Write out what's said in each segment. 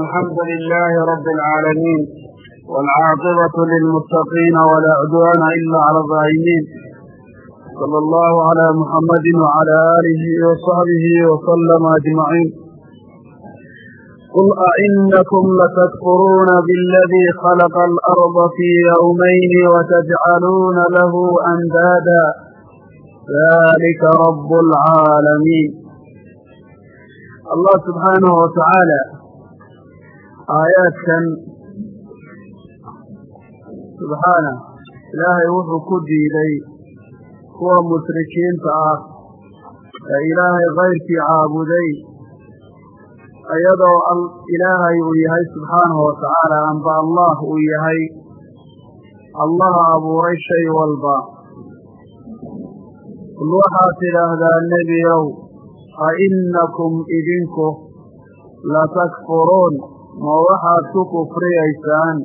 الحمد لله رب العالمين والعاقبة للمتقين ولا عدوان إلا على الظالمين صلى الله على محمد وعلى آله وصحبه وسلم أجمعين قل أئنكم لتكفرون بالذي خلق الأرض في يومين وتجعلون له أندادا ذلك رب العالمين allah subxaanahu wa tacaala aayaadkan subxaana ilaahay wuxuu ku diiday kuwa mushrikiinta ah ee ilaahay kayrkii caabuday iyadoo ilaahay uu yahay subxaanahu wa tacaala amba allah uu yahay allaha abuuray shay walba kul waxaad tidhaahdaa nebi innakum idinku latakfuruun ma waxaad ku kufriyaysaan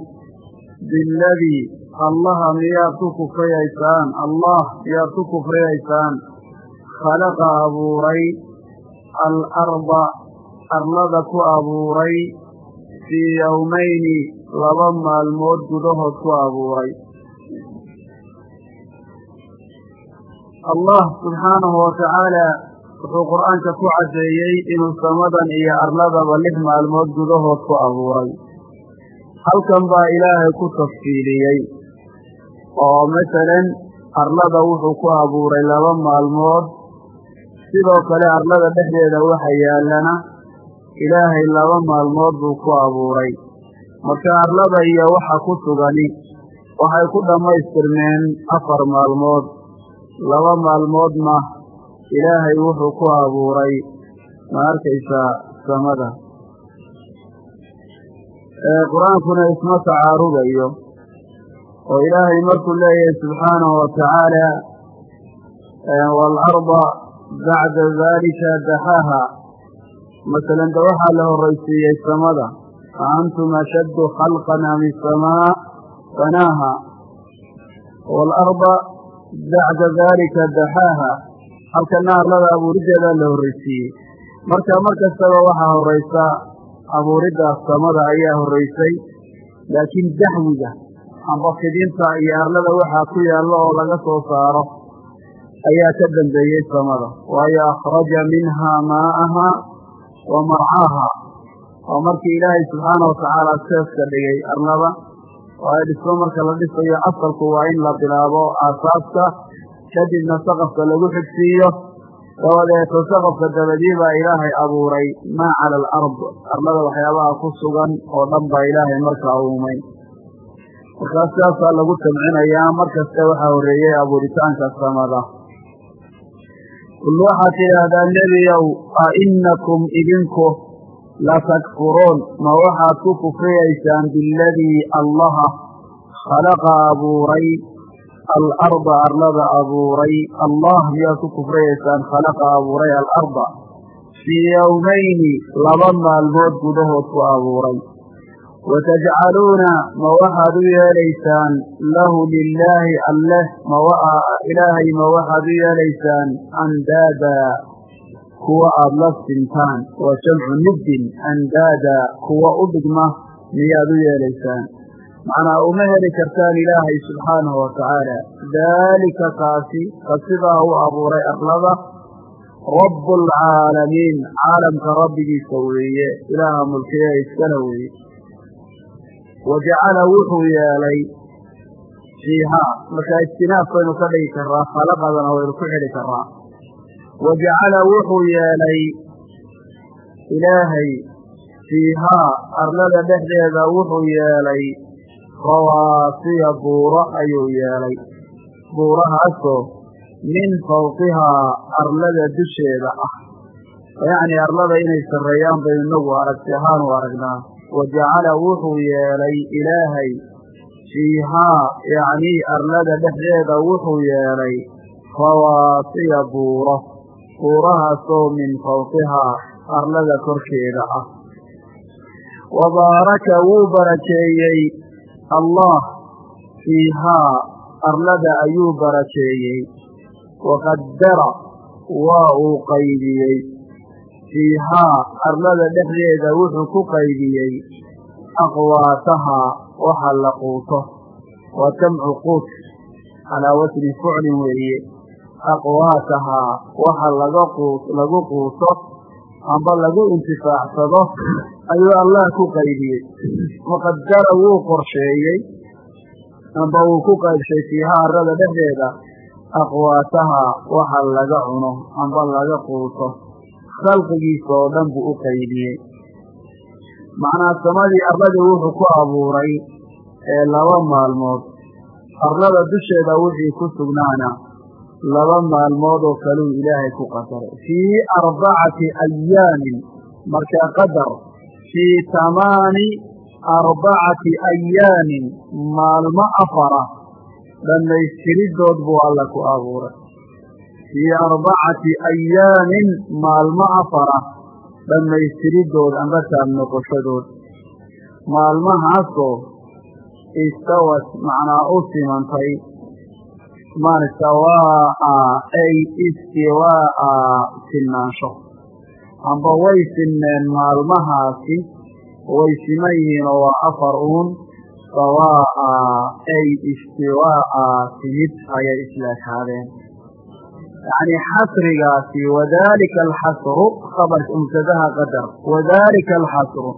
biladii allaha miyaad ku kufriyaysaan allah miyaad ku kufriyaysaan khalaqa abuuray alarda arlada ku abuuray fii yowmayni laba maalmood gudahood ku abuuray allah subxaanahu watacaala wuxuu qur'aanka ku caddeeyey inuu samadan iyo arladaba lix maalmood gudahood ku abuuray. Halkan baa ilaahay ku tafsiiliyey oo masalan arlada wuxuu ku abuuray laba maalmood. Sidoo kale arlada dhexdeeda waxa yaallana ilaahay laba maalmood buu ku abuuray. Marka arlada iyo waxa ku sugani waxay ku dhammaystirmeen afar maalmood. Laba maalmoodna ilaahay wuxuu ku abuuray ma arkaysaa samada. Qur'aankuna isma tacaarubayo oo ilaahay markuu leeyahay subxaanahu watacaala waalarda bacda dalika daxaaha. Masalan de waxaa la horraysiiyey samada. A antum ashaddu khalqan am isamaa banaaha. Waalarda bacda dalika daxaaha halkana arlada abuuriddeedaa la horraysiiyey marka mar kastaba waxaa horraysa abuuridda samada ayaa horraysay laakiin daxwiga amba fidinta iyo arlada waxaa ku yaallo oo laga soo saaro ayaa ka dambeeyey samada. Waayo akhraja minhaa maa'aha wa marcaaha oo markii ilaahay subxaana watacaala seeska dhigay arlada oo ay dhismo marka la dhisayo asalku waa in la bilaabo aasaaska kadibna saqafka lagu xigsiiyo dabadeeto saqafka dabadii baa ilaahay abuuray maa cala alard. Arlada waxyaabaha ku sugan oo dhan baa ilaahay markaa uumay. Markaa sidaasaa lagu jamcinayaa mar kasta waxaa horreeyey abuuritaanka samada. Kul waxaad tidhaahdaa nebiyow a innakum idinku latakfuruun ma waxaad ku kufriyaysaan biladii allaha khalaqa abuuray alarda arlada abuuray allah miyaad ku kufrayaysaan khalaqa abuuray alarda fii yowmayni laba maalmood gudahood ku abuuray watajcaluuna ma waxaad u yeelaysaan lahu lilaahi alleh ilaahay ma waxaad u yeelaysaan andaada kuwa aada la sintaan waa jamcu niddin andaada kuwa u dhigma miyaad u yeelaysaan macnaa uma heli kartaan ilaahay subxaanahu watacaala daalika kaasi ka sidaa u abuuray arlada rabbu alcaalamiin caalamka rabbigiisa weeye. Ilaaha mulkiya iskala weeye. Wa jacala wuxuu yeelay fiihaa markaa istinaaf baynu ka dhigi karaa khalaqadana waynu ku xidhi karaa wa jacala wuxuu yeelay ilaahay fiihaa arlada dhexdeeda wuxuu yeelay rawaasiya buuro ayuu yeelay. Buurahaasoo min fawqihaa arlada dusheeda ah. Yacni arlada inay sarreeyaan baynu inagu aragti ahaan u aragnaa. Wa jacala wuxuu yeelay ilaahay fiihaa yacnii arlada dhexdeeda wuxuu yeelay rawaasiya buuro. Buurahaasoo min fawqihaa arlada korkeeda ah. Wa baaraka wuu barakeeyey allah fiihaa arlada ayuu barakeeyey. Waqadara waa uu qaydiyey. Fiihaa arlada dhexdeeda wuxuu ku qaybiyey aqwaatahaa waxa la quuto. Waa jamcu quut calaa wasni fuclin weeye. Aqwaatahaa waxa laga quut lagu quuto amba lagu intifaacsado ayuu allah ku qaybiyey. Waqadara wuu qorsheeyey amba wuu ku qaybshay fiihaa arlada dhexdeeda aqwaatahaa waxa laga cuno amba laga quuto. Khalqigiisa oo dhan buu u qaybiyey. Macnaa samadii arladii wuxuu ku abuuray ee laba maalmood. Arlada dusheeda wixii ku sugnaana laba maalmood oo kaluu ilaahay ku qadaray fii arbacati ayaamin markaa qadar fii tamaani arbacati ayaamin maalmo afara dhammaystiridood buu alla ku abuuray fii arbacati ayaamin maalmo afara dhammaystiridood amba taab noqoshadood maalmahaasoo istawad macnaa u simantay maan sawaa'a ay istiwaa'a sinnaansho amba way sinneen maalmahaasi way siman yihiin oo waa afar uun sawaa'a ay istiwaa'a simid ayay islaakaadeen yacni xasrigaasi wadalika alxasru khabarka mubtadaha qadar wadalika alxasru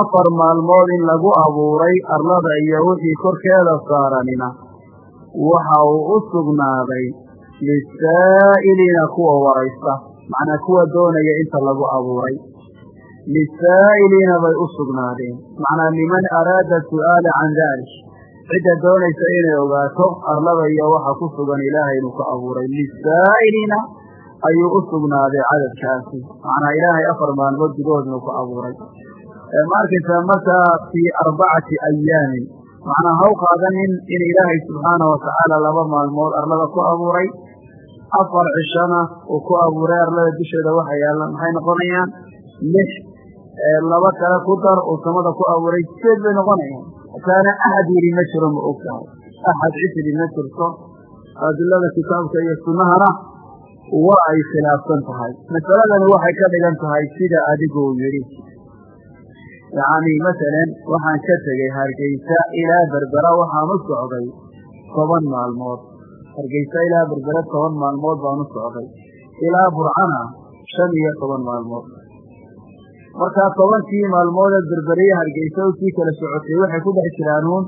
afar maalmood in lagu abuuray arlada iyo wixii korkeeda saaranina waxa uu u sugnaaday lisaa'iliina kuwa waraysta macnaa kuwa doonaya inta lagu abuuray. Lisaa'iliina bay u sugnaadeen. Macnaa liman araada su'aala can dalik. Cidda doonaysa inay ogaato arlada iyo waxa ku sugan ilaahay inuu ka abuuray. Lisaa'iliina ayuu u sugnaaday cadadkaasi. Macnaa ilaahay afar maalmood gudahood inuu ka abuuray. Ma arkaysaa markaa fii arbacati ayaamin macnaa haw qaadanin in ilaahay subxaana watacaala laba maalmood arlada ku abuuray afar cishona uu ku abuuray arlada dusheeda waxa yaalla maxay noqonayaan? Lix laba kale ku dar uu samada ku abuuray sideed bay noqonayaan. Kaana axad yidhi ma jiro ma og tahay. Axad cisri ma jirto. Adilada kitaabka iyo sunnahana waa ay khilaafsan tahay. Masaladani waxay ka dhigan tahay sida adiguu yidhi yacni masalan waxaan ka tegey hargeysa ilaa berbera waxaan u socday toban maalmood hargeysa ilaa berbera toban maalmood baan u socday. Ilaa burcana shan iyo toban maalmood. Markaa tobankii maalmoodee berberiye hargeysa sii kala socotay waxay ku dhex jiraan uun.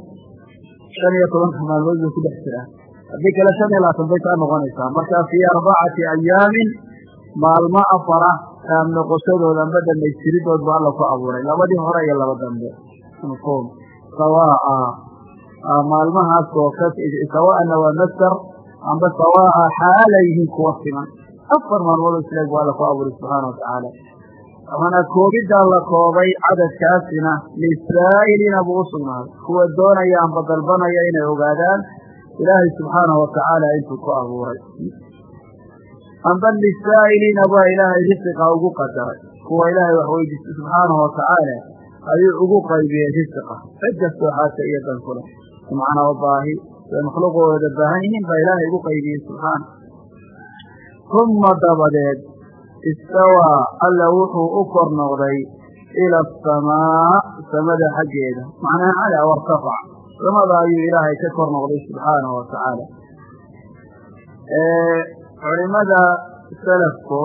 Shan iyo tobanka maalmood bay ku dhex jiraan. Haddii kale shan iyo labaatan bay kaa noqonaysaa. Markaa fii arbacati ayaamin maalmo afara taab noqoshadooda amba dhammaystiridood ba alla abuuray. Labadii hore iyo laba dambe. Mafhuum. Sawaa'a. Maalmahaas oo ka sawaa'ana waa masdar amba sawaa'a xaala yihiin kuwa siman afar maalmood islaag bu alla ku abuuray subxaana watacaala waxaana koobiddaa la koobay cadadkaasina lisaa'iliina buu u sugnaaday. Kuwa doonaya amba dalbanaya inay ogaadaan ilaahay subxaanahu watacaala intuu ku abuuray. Amba lisaa'iliina baa ilaahay risiqa ugu qadaray. Kuwa ilaahay wax weydiistay subxaanahu watacaala ayuu ugu qaybiyey risiqa cid kastoo xaasa iyo dan ku way makhluuqooda baahan yihiin baa ilaahay ugu qaybiyey subxaana uma dabadeed istawaa alla wuxuu u kor noqday ila asamaa samada xaggeeda. Macnaa cala wartafac samada ayuu ilaahay ka kor noqday subxaanahu watacaala culimada salafku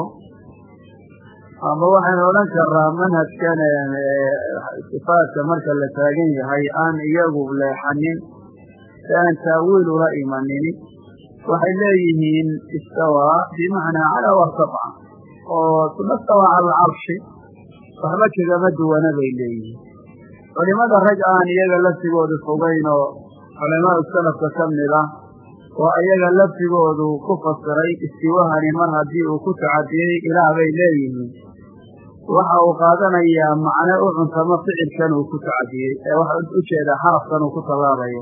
ama waxaynu odhan karaa manhajkan sifaadka marka la taagan yahay aan iyagu leexanin si aan taawiil ula imanini. Waxay leeyihiin istawaa bimacnaa calaa wartafac oo uma stawaa cala alcarshi waxba kagama duwana bay leeyihiin. Culimada rag aan iyaga laftigoodu fogayn oo culamaau salafka ka mid ah oo iyaga laftigoodu ku fasiray istiwahani mar haddii uu ku tacadiyey ilaah bay leeyihiin. Waxa uu qaadanayaa macno u cuntamo ficilkan uu ku tacadiyey ee waxa u jeedaa xarafkan uu ku tallaabayo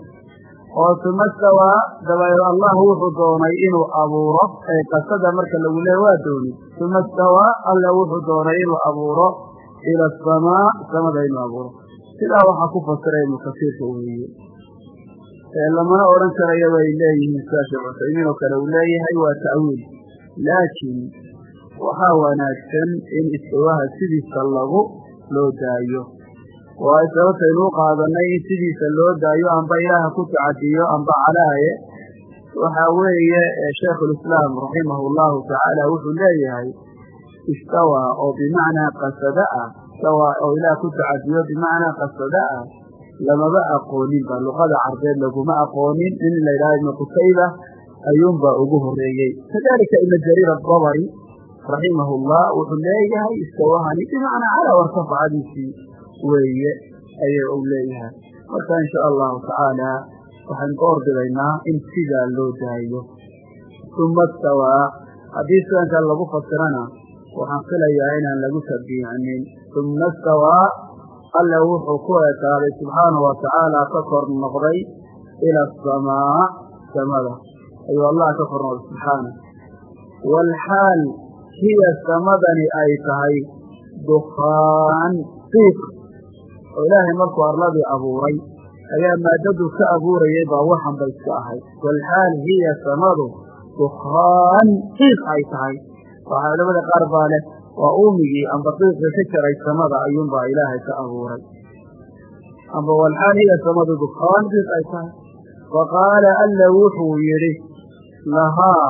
oo uma stawaa dabadeed allah wuxuu doonay inuu abuuro ee qasada marka lagu leeya waa dooni. Uma stawaa alla wuxuu doonay inuu abuuro ila asamaa samada inuu abuuro. Sidaa waxaa ku fasiray ibnu kasiirka weeye lamana odhan karayo bay leeyihiin sida sheekh cusaymiin oo kale uu leeyahay waa ta'wiil. Laakiin waxaa wanaagsan in istawaha sidiisa lagu loo daayo waayo sababtaynu u qaadanay in sidiisa loo daayo amba ilaaha ku tacadiyo amba calaaye waxa weeye shaykhulislaam raximahu llahu tacaala wuxuu leeyahay istawa oo bimacnaa qasada ah istawa oo ilaah ku tacadiyo bimacnaa qasada ah lamaba aqoonin ba luqada carbeed laguma aqoonin nin la yidhaha ibnu qutayba ayuunbaa ugu horeeyey kadalika ibnu jariir adabari raximahu llah wuxuu leeyahay istawahani bimacnaa calaa wartafacadiisii weeye aya u leeyahay. Marka in sha allahu tacaala waxaynu ka orbidaynaa in sidaa loo daayo. Uma stawaa haddii sidanka lagu fasirana waxaan filayaa inaan lagu tabiicinin. Uma stawaa alle wuxuu ku ekaaday subxaanahu watacaala ka kor noqday ila asamaa samada. Ayuu allah ka kor noqday subxaana waalxaal hiya samadani ay tahay dukhaan fiiq oo ilaahay markuu arladii abuuray ayaa maadadu ka abuurayay baa waxan bay iska ahayd waalxaal hiya samadu dukhaan fiiq ay tahay. Waxaa culamada qaar baa leh waa uumigii amba qiiqii ka jaray samada ayuunbaa ilaahay ka abuuray. Amba walxaal hiya samadu dukhaan fiiq ay tahay. Faqaala alla wuxuu yidhi lahaa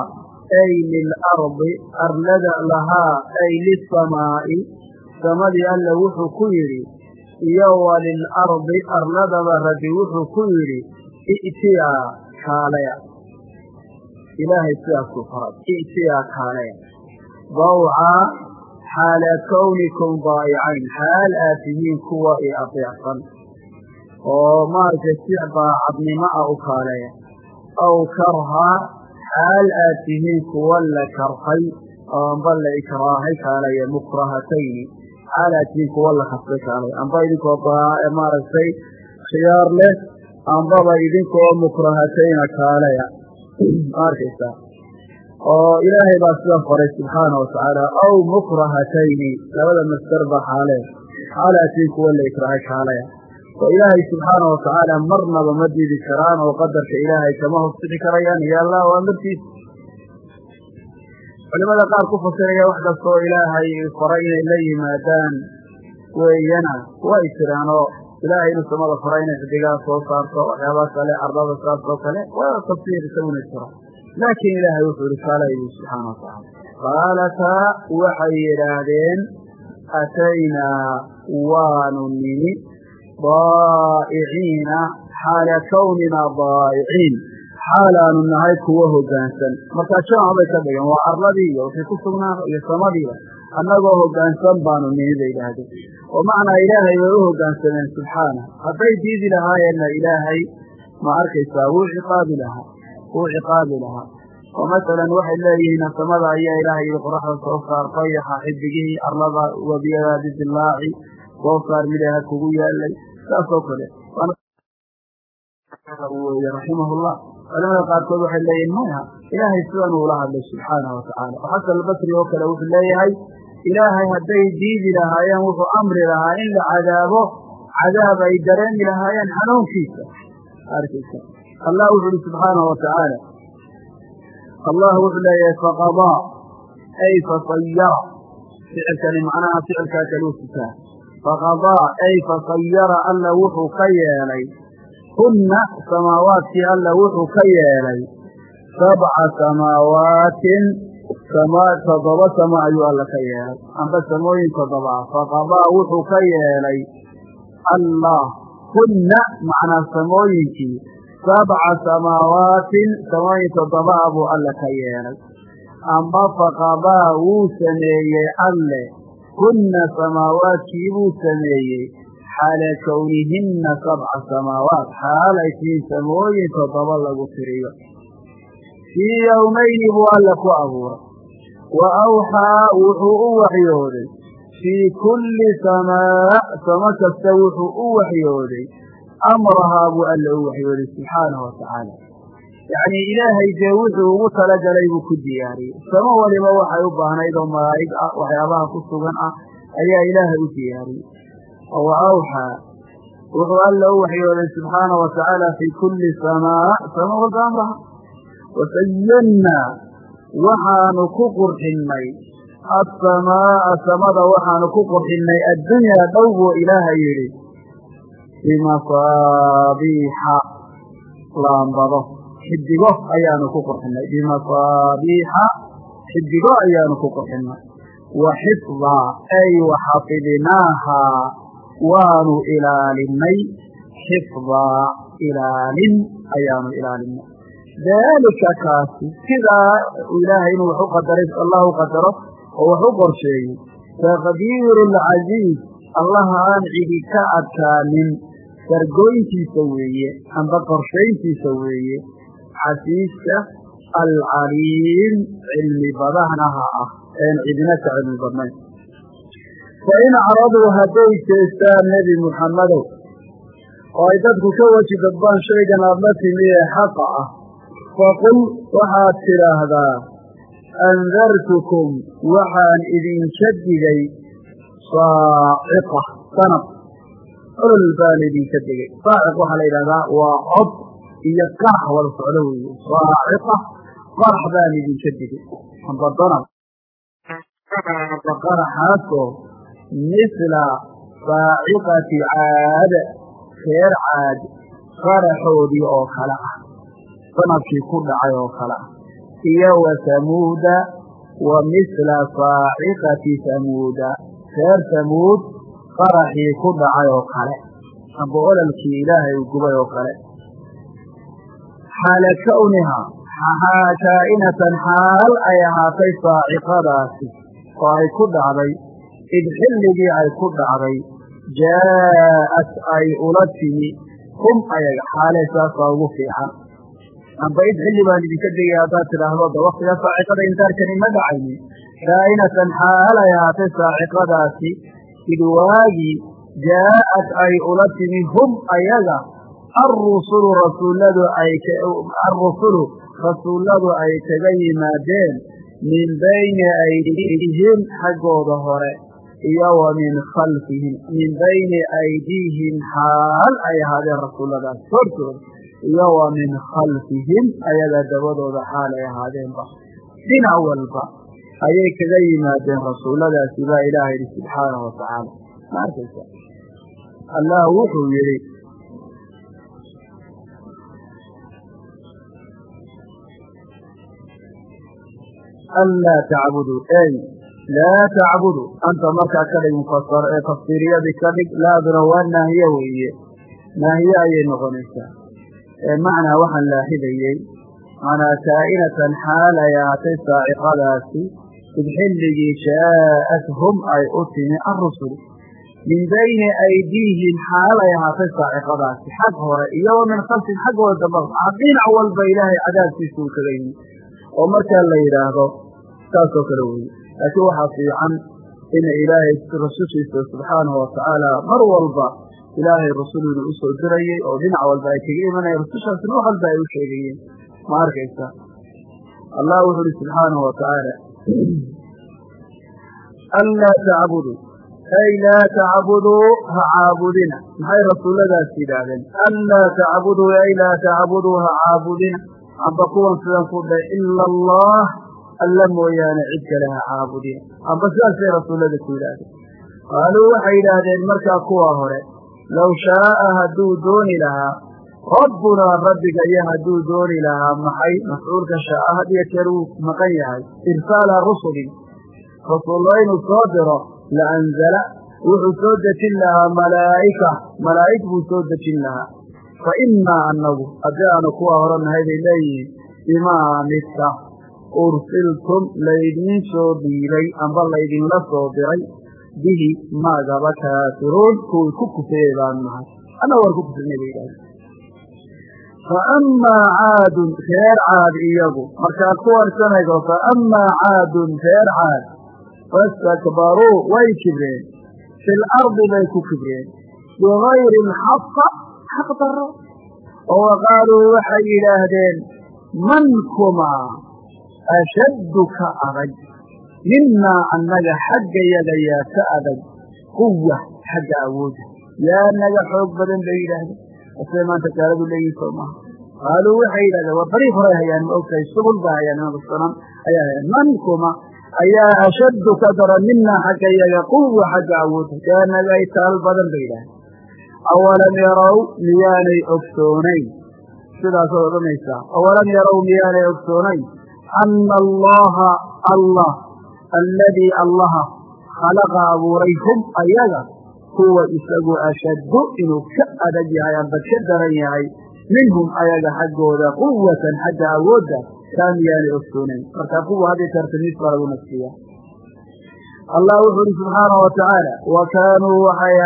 ay lilardi arlada lahaa ay lisamaa'i samadii alla wuxuu ku yidhi iyo wa lilardi arladaba rabbi wuxuu ku yidhi i'tiyaa kaalaya. Ilaahay sidaasuu faray i'tiyaa kaalaya. Dawcaa xaala kawnikum daa'icayn xaal aad tihiin kuwa i adeecsan oo maaragtay si daacadnimo ah u kaaleeya aw karhaa xaal aad tihiin kuwa la karhay oo amba la ikraahay kaaleeya mukrahatayni tihiin kuwa la khasbay kaaleya amba idinkoo maaragtay khiyaar leh ambaba idinkoo mukrahatayna kaaleya ma arkaysaa oo ilaahay baa sidan faray subxaana watacaala aw mukrahatayni labada masdar ba xaalee xaalatiin kuwa la ikraahay kaalaya. Oo ilaahay subxaana watacaala marnaba ma diidi karaan oo qadarka ilaahay kama hofsixi karayaan. Iyo allah waa martiisa culimada qaar ku fasiraya wax kastoo ilaahay faray inay la yimaadaan weeyana. Way jiraan oo ilaahay inuu samada faray inay xidigaha soo saarto waxyaaba kale ardada saas oo kale waa tafsiir isaguna jira. Laakiin ilaahay wuxuu ihi kaalay bu subxaana watacaala qaalataa waxay yidhaahdeen ataynaa waanu nimi daa'iciina xaala kawnina daa'iciin xaalaanu nahay kuwo hoggaansan markaa jamac bay ka dhigan waa arladii iyo wixii ku sugnaa iyo samadiiba annagoo hoggaansan baanu nimi bay yidhaahdeen oo macnaa ilaahay way u hoggaansameen subxaana. Hadday diidi lahaayeenna ilaahay ma arkaysaa wuu ciqaabi lahaa wuu ciqaabi lahaa. Oo masalan waxay leeyihiin samada ayaa ilaahay yidhi qoraxda soo saar dayaxa xidigihii arlada wabiyadaadi dilaaci soo saar midaha kugu yaalay saas kale weye raximahullah culamada qaarkood waxay leeyihiin maya ilaahay sidan uula hadlay subxaanahu watacaala oo xasan albasri oo kale wuxuu leeyahay ilaahay hadday diidi lahaayeen wuxuu amri lahaa in la cadaabo cadaab ay dareemi lahaayeen xanuunkiisa arkaysa allah wuxu uhi subxaanahu watacaala allah wuxuu leeyahay faqadaa ay fasayara ficilkani macnaha ficilkaa kaluu sitaa faqadaa ay fasayara alla wuxuu ka yeelay hunna samaawaadkii alla wuxuu ka yeelay sabca samaawaatin toddoba samo ayuu alla ka yeelay. Amba samooyin toddoba ah faqadaa wuxuu ka yeelay allah hunna macnaa samooyinkii. Sabca samaawaatin samooyin toddoba ah buu alle ka yeelay. Amba faqadaa wuu sameeyey alle hunna samaawaadkii buu sameeyey xaala kownihinna sabca samaawaat xaalay tihiin samooyin toddoba lagu tiriyo fii yowmayni buu alle ku abuuray wa awxaa wuxuu u waxyooday fii kulli samaa samo kasta wuxuu u waxyooday amrahaa buu alle u waxyooday subxaanahu watacaala yacnii ilaahay dee wuxuu ugu talagalay buu ku diyaariyey samo waliba waxay u baahnayd oo malaa'ig ah waxyaabaha ku sugan ah ayaa ilaahay u diyaariyey oo wa awxaa wuxuu alla u waxyooday subxaanahu watacaala fii kulli samaa samo walba amraha wasayannaa waxaanu ku qurxinnay. Assamaa'a samada waxaanu ku qurxinnay. Addunyaa dhowbuu ilaaha yidhi bimasaabiixa laambado xidigo ayaanu ku qurxinnay. Bimasaabiixa xidigo ayaanu ku qurxinnay. Wa xifdaa ay waxafidnaahaa waanu ilaalinay xifdaa ilaalin ayaanu ilaalinay. Daalika kaasi sidaa ilaahay inuu wax u qadaray allah u qadaro oo wax u qorsheeyey taqdiiru alcasiiz allaha aan cidi ka adkaanin sargooyntiisa weeye amba qorshayntiisa weeye xasiiska alcaliim cilmi badahnaha ah een cidina ka cilmi badnayn fain acraduu hadday jeestaan nebi muxammadow oo ay dadku ka weji dadbaan shaygan aad la timi ee xaqa ah faqul waxaad tidhaahdaa andartukum waxaan idinka digay saaciqa sanab olol baan idinka digay saaciq waxaa la yidhahdaa waa cod iyo qarax wada socdo weeye saaciqa qarax baan idinka digay amba misla saaciqati caad reer caad qaraxoodii oo kale ah sannadkii ku dhacay oo kale ah. Iyo wa samuuda wa misla saaciqati samuuda reer samuud qaraxii ku dhacay oo kale amba ololkii ilaahay uu gubay oo kale. Xaala kawniha kaa'inatan xaal ay ahaatay saaciqadaasi oo ay ku dhacday id xilligii ay ku dhacday jaa'at ay ula timi hum ayaga xaalee saasaa ugu fiican. Amba id xilli baan idinka degaya haddaad tidhaahdo da waktigaa saaciqada intaarkani ma dhacaynin. Kaa'inatan xaal ay ahaatay saaciqadaasi id waagii jaa'at ay ula timi hum ayaga arrusulu rasuulladu ay arrusulu rasuulladu ay kaga yimaadeen min bayni aydihim xaggooda hore iyo wa min khalfihim min bayni aydiihim xaal ay ahaadeen rasuulladaas hortooda iyo wa min khalfihim ayaga dabadooda xaal ay ahaadeenba dhinac walba ayay kaga yimaadeen rasuulladaasi baa ilaaha yidhi subxaanahu watacaala ma arkaysa allah wuxuu yidhi anlaa tacbuduu ey laa tacbudu anta markaa ka dhig mufasar ee tafsiiriyadii ka dhig laaduna waa naahiye weeye naahiye ayay noqonaysaa macnaa waxaan laaxidayey macnaa kaa'inatan xaal ay ahaatay saaciqadaasi id xilligii jaa'at hum ay u timi arrusul min bayni aydiihim xaal ay ahaatay saaciqadaasi xag hore iyo wa min khalfihim xaggooda damba dhinac walba ilaahay cadaabkiisa uu kaga yimi oo markaa la yidhaahdo saasoo kale weeye laakiin waxaa fiican in ilaahay rasushiisa subxaanahu watacaala mar walba ilaahay rasul inuu u soo dirayey oo dhinac walba ay kaga imanayeen rusushaasna wax walba ay u sheegayeen. Ma arkaysa? Allah wuxu uhi subxaanahu watacaala anlaa tacbudu ay laa tacbuduu ha caabudina. Maxay rasuulladaas yidhaahdeen? Anlaa tacbuduu ay laa tacbuduu ha caabudina. Amba kuwan sidan ku dhahay ila allah alla mooyaane cid kale ha caabudina amba sidaasay rasuullada ku yidhaahdeen qaaluu waxay yidhaahdeen markaa kuwa hore low shaaa hadduu dooni lahaa rabbunaa rabbiga iyo hadduu dooni lahaa maxay mafcuulka shaaa had iyo jeer uu maqan yahay? Irsaala rusulin. Rasuullo inuu soo diro la anzala wuxuu soo dejin lahaa malaa'ika. Malaa'ig buu soo dejin lahaa. Fa innaa annagu haddii aanu kuwa hore nahay bay leeyihiin bimaa midka ursiltum laydiin soo dhiibay amba laydinla soo diray bihi maagaba kaafiruun kuwii ku kufeeyey baanu nahay. Annaga waan ku kufrinay bay yidhahdeen fa amaa caadun reer caad iyagu. Markaad kuwan sanaygo fa amaa caadun reer caad. Fastakbaruu way kibreen. Fi lardi bay ku kibreen. Bigayri alxaqa xaq daro oo wa qaaluu waxay yidhaahdeen man kumaa ashaddu ka adag minnaa annaga xaggayaga yaa ka adag quwa xagga awooda yaa naga xoog badan bay yidhaahdeen asay maanta gaaladu leeyihiin soo maaha qaaluu waxay yidhahdeen waa dariiq horay hayaan ma ogtahay subul ba hayaan imaamsanan ayaa hayaan man kuma ayaa ashaddu ka minaa xagga iyaga quwa xagga awoodda kaanaga ay taal badan ba yidhaah awalam yarow miyaanay ogsoonayn sidaasaad odhanaysaa awalam yarow miyaanay ogsoonayn anna allaha allah alladii allaha khalaqa abuuray hum ayaga huwa isagu ashaddu inuu ka adag yahay amba ka daran yahay minhum ayaga xaggooda quwatan xagga awoodda kaa miyaanay ogsoonayn marka quwa hadday tartamiis baa lagu nafsiya allah wuxu uhi subxaanau watacaala wa kaanuu waxay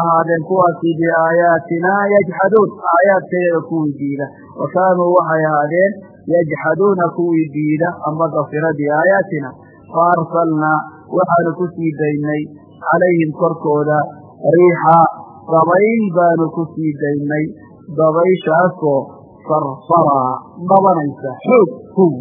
ahaadeen kuwaasi biaayaatinaa yajxaduun aayaadkayaga kuwii diida wa kaanuu waxay ahaadeen yajxaduuna kuwii diida amba dafira biaayaatina fa arsalnaa waxaanu ku sii daynay calayhim korkooda riixa dabayl baanu ku sii daynay dabayshaasoo sarsaraa dhabanaysa xoog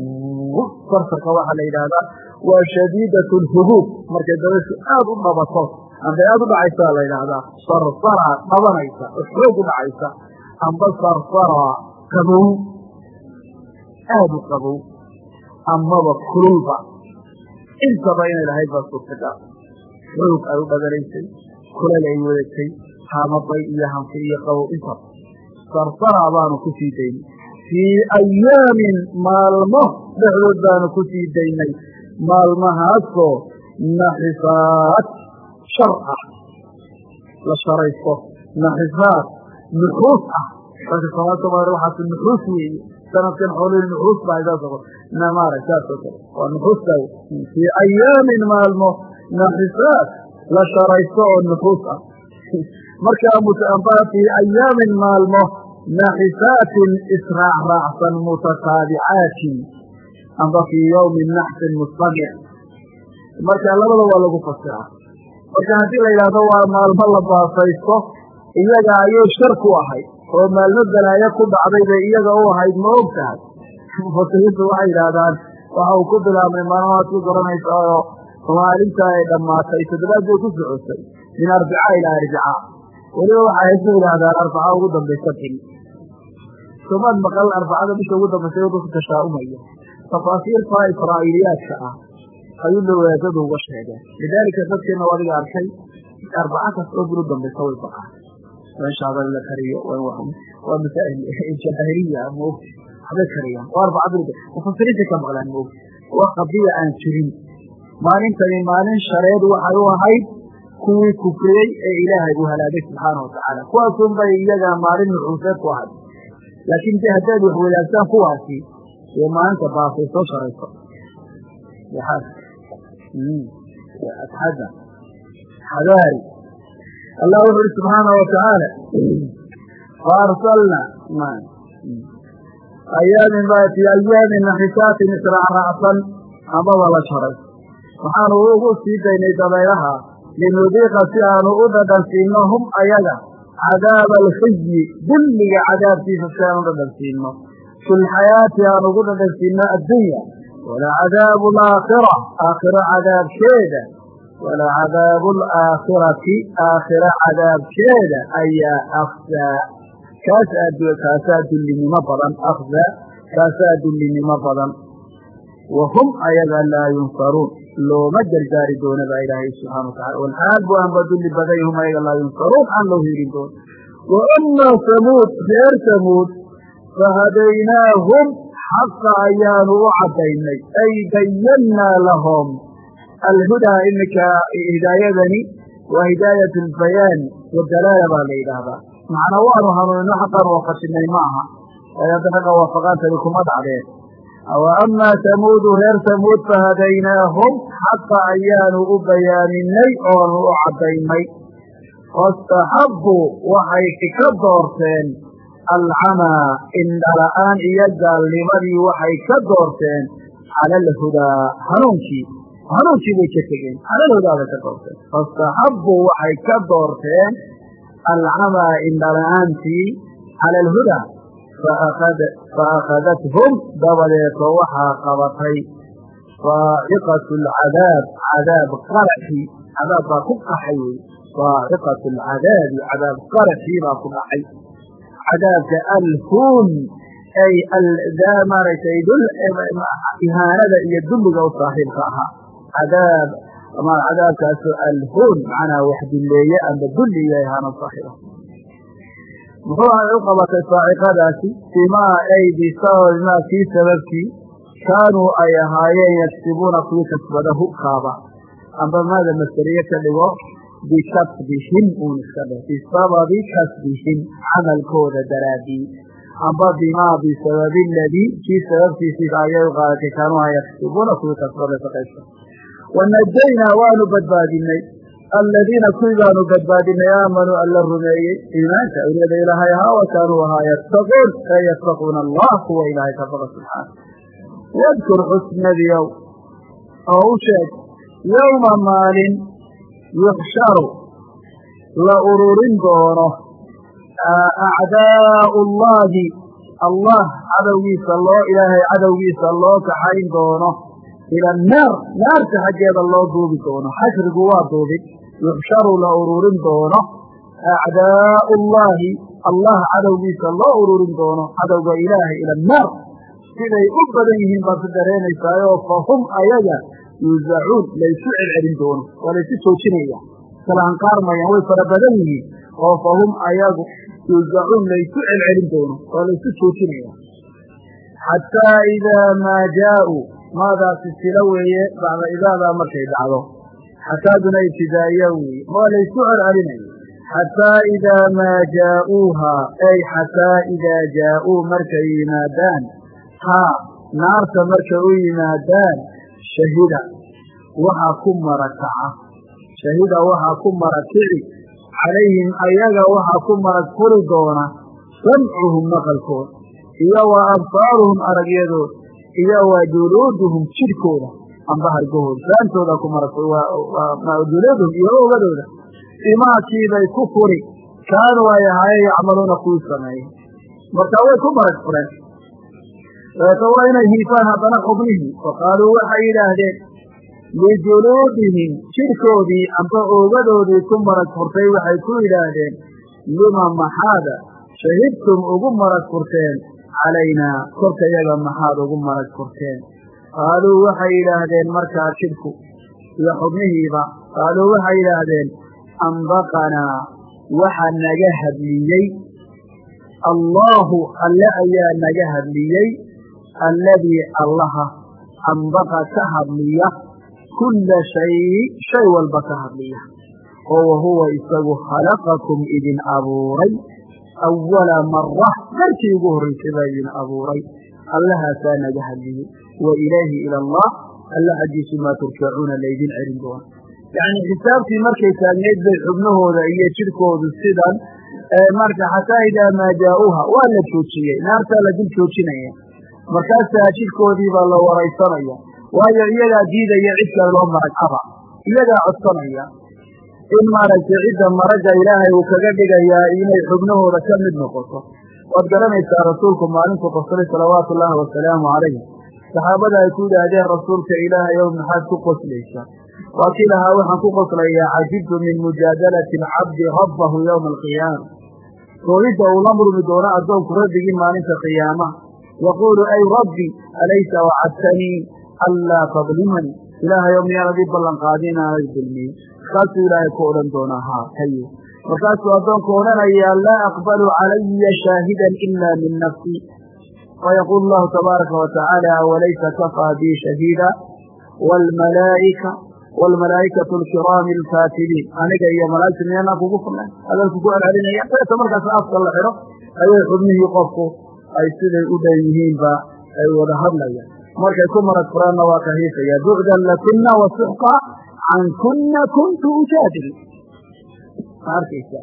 sarsarka waxaa la yidhaahdaa waa shadiidat lhubuub markay dabayshu aad u dhabato amba aad u dhacaysaa la yidhaahdaa sarsaraa dhabanaysa oo xoog u dhacaysa amba sarsaraa qabow aad u qabow amaba kululba. Intaba inay lahayd baa suurtagal xoog ay u dhaganaysay kulal ay wadatay haamabay iyo hanfi iyo qabow intaba sarsara baanu ku sii daynay. Fii ayaamin maalmo dhexdood baanu ku sii daynay. Maalmahaasoo naxisaad shar ah. La sharaysto. Naxisaad nuxuus ah. Somaal somaali waxaas nuxuus weeye sanadkan xoolihii nuxuus baa saas maara saas oo kale waa nuxuus baa fii ayaamin maalmo naxisaad la sharaysto oo nuxuus ah markaa fii ayaamin maalmo naxisaatin israacraacsan mutataabicaati amba fii yowmi naxsin mustamic marka labada waa lagu fasiraa marka haddii la yidhaahdo waa maalmo la baasaysto iyaga ayay shar ku ahayd oo maalmo balaayo ku dhacday bay iyaga u ahayd ma og tahay mufasiriintu waxay yidhaahdaan waxa uu ku bilaabmay maalmahaad ku garanaysa oo maalinta ay dhammaatay toddobaad bay ku socotay. Min arbica ilaa arbica weliba waxay ku yidhaahdaan arbaca ugu dambaysa bil somaad maqal arbacada bisha ugu dambaysa dadku tashaa'umaya. Tafaasiirta israa'iiliyaadka ah ayuu la wadaadadu uga sheegeen lidaalika dadkeena adiga arkay. Arbaca kastoo bil u dambaysa way baqaan waa in shaabal la kariyo waa masaa'il maogti waxbay kariyaan waa arbaca bil mufasiriinta ka maqlaan maogti waa qadiya aan jirin. Maalintani maalin shareed waxay u ahayd kuwii kufriyey ee ilaahay uu halaagay subxaana watacaala kuwaasun bay iyaga maalin nuxuuseed ku ahayd. Laakiin de haddaad wax wadaagtaan kuwaasi dee maalinta baasay soo sharayso. Xadaari allah wuxu uhi subxaana watacaala faarsalna ayaamin fi ayaamin naxisaatin israacraacsan amaba la sharay. Waxaanu ugu sii daynay dabaylaha linudiiqa si aanu u dhadhansiinno hum ayaga cadaaba alkhizyi dulliga cadaabkiisa si aan u dhadhansiinno. Fi lxayaati aan ugu dhadhansiinno addunya walacadaabu alaakhira aakhiro cadaabkeeda walacadaabu alaakhirati aakhiro cadaabkeeda ayaa kaas kaasaa dullinimo badan akhsaa kaasaa dullinimo badan wa hum ayaga laa yunsaruun looma gargaari doono baa ilaahay subxana watacala walxaal bu aanba dulli baday hum ayaga laa yunsaruun aan loo hirin doono wa amaa samuud reer samuud fahadaynaahum xaqa ayaanu u caddaynay ay bayannaa lahum alhudaa iminka hidaayadani waa hidaayat albayaani wadalaala baa la yidhaahdaa macnaa waanu hanuunino xaqaanu waafajinay ma aha ragga waafaqaantani kuma dhacdeen wa amaa samuudu reer samuud fahadaynaahum xaqa ayaanu u bayaaminay oonu u caddaynay fastaxabbuu waxay ka doorteen alcamaa indhala-aan iyo gaalnimadii waxay ka doorteen cala alhudaa hanuunkii hanuunkii bay ka tegeen bay ka doorteen. Fastaxabbuu waxay ka doorteen alcamaa indhala-aantii cala alhudaa faakadathum dabadeeto waxaa qabatay saaciqatu alcadaab cadaab qaraxii cadaab baa ku qaxay wey. Saaciqatu alcadaabi cadaab qaraxii baa ku dhacay cadaabka alhuun ay maaragtay ihaanada iyo dulliga u saaxiibka ahaa cadaab ama cadaabkaasu alhuun macnaa wax dulleeye amba dulli iyo ihaano saaxiiba muxuu ay u qabatay saaciqadaasi bimaa ay bisababi maa kii sababkii kaanuu ay ahaayeen yagsibuuna kuwii kasbadahu kaaba amba maada masariye ka dhigo bikasbihim uun iska dheh bisababi kasbihim camalkooda daraadii amba bimaa bisababi aladii kii sababtiisiisa ayay u qaadatay kaanuu ha yagsibuuna kuwii kasbada shaqaysta wanajaynaa waanu badbaadinay aladiina kuwii baanu badbaadinay aamanuu alla rumeeyey iimaanka awliyada ilaahay ahaa wa kaanuu ahaa yattaquun ee yattaquuna allah kuwa ilaahay ka baqa subxaana wadkur xusnadiyow oo u sheeg yowma maalin yuxsharu la ururin doono acdaau llahi allah cadowgiisa loo ilaahay cadowgiisa ila annaar naarta xaggeeda loo duubi doono xashrigu waa duubid yuxsharu la ururin doono acdaau llahi allah cadowgiisa loo ururin doono cadowga ilaahay ila annaar siday u badan yihiin baad ka dareenaysaayo fa hum ayaga yuusacuun laysu celcelin doono waa laysu joojinaya kala hanqaarmayaan way fara badan yihiin oo fa hum ayagu yuusacuun laysu celcelin doono waa laysu joojinaya xataa idaa maa jaauu maadaasi silo weeye bacda idaadaa markay dhacdo. Xataaduna ibtidaa'iya weeye. Waa laysu celcelinaya xataa idaa maa jaa'uuha ay xataa idaa jaa'uu markay yimaadaan haa naarta markay u yimaadaan shahida waxaa ku marakaca shahida waxaa ku marakici calayhim ayaga waxaa ku marag furi doona. Samcuhum maqalkooda iyo wa absaaruhum aragyadood iyo wa juluuduhum jidhkooda amba hargahooda marag juluuduhum iyo ogadooda imaadkiibay ku furi kaanuu ay ahaaye yacmaluuna kuwii sameeyey. Marka way ku marag fureen. Dabeeta waa inay hiifaan haddana xubnihii wa qaaluu waxay yidhaahdeen lijuluudihim jidhkoodii amba oogadoodii ku marag furtay waxay ku yidhaahdeen lima maxaada shahidtum ugu marag furteen calaynaa korka yaga maxaad ugu marag furteen qaaluu waxay yidhaahdeen markaa jidhku iyo xubnihiiba qaaluu waxay yidhaahdeen ambaqanaa waxa naga hadliyey allaahu alle ayaa naga hadliyey alladii allaha ambaqa ka hadliya kulla shay shay walba ka hadliya oo wahuwa isagu khalaqakum idin abuuray awala mara markii ugu horraysay baa idin abuuray allahaasaa naga hadliyey wa ilaahi ila allah alla xaggiisu maa turjacuuna laydin celin doona yacni xisaabtii markay taagnayd bay xubnahooda iyo jidhkoodu sidan marka xataa idaa maa jaa'uuha waa la joojiyey naartaa la dul joojinaya markaasaa jidhkoodii baa la waraysanaya waayo iyagaa diidaya cid kale loo marag aba iyagaa codsanaya in maaragtay cidda maragga ilaahay uu kaga dhigayaa inay xubnahooda ka mid noqoto waad garanaysaa rasuulku maalintuu qoslay salawaatu ullaahi wasalaamu calayh saxaabada ay ku yidhaahdeen rasuulka ilaahay ow maxaad ku qoslaysaa waa kii lahaa waxaan ku qoslayaa cajibtu min mujaadalati alcabdi rabbahu yowma alqiyaama koolidda uu la murmi doono addoonku rabbigii maalinta qiyaama yaquulu ay rabbi alaysa wacadtanii anlaa tadlimanii ilaahayow miyaanad ii ballanqaadin inaanad dulmiyin markaasuu ilaahay ku odhan doonaa haa kaye markaasuu addoonku odhanayaa laa aqbalu calaya shaahidan ila min nafsii fayaquulu allahu tabaaraka wa tacaala awalaysa kafaa bii shahiida waalmalaa'ika waalmalaa'ikatu alkiraami alkaatibiin aniga iyo malaa'igta miyaanaan kugu furnayn hadalku ku celcelinaya deeta markaas afka la xidho ayay xubnihii qofku ay siday u dhan yihiinba ay wada hadlayaan. Markay ku marag furaanna waa ka hiisaya bucdan lakuna wasuxqa can kuna kuntu ujaadil ma arkaysa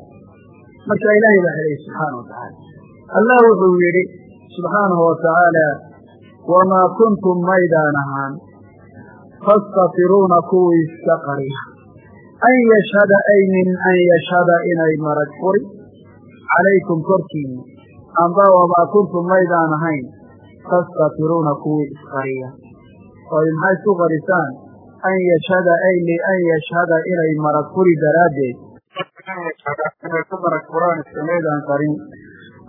marka ilaahay baa helay subxaana watacaala allah wuxuu yidhi subxaanahu watacaala wamaa kuntum maydaan ahaan tastafiruuna kuwii iska qariya an yashhada ay min an yashhada inay marag furi calaykum korkiina amba wamaa kuntum maydaan ahayn tastafiruuna kuwii isqariya oy maxay isku qarisaan an yashhada ay lian yashhada inay marag furi daraaddeed iskamaydaan qarin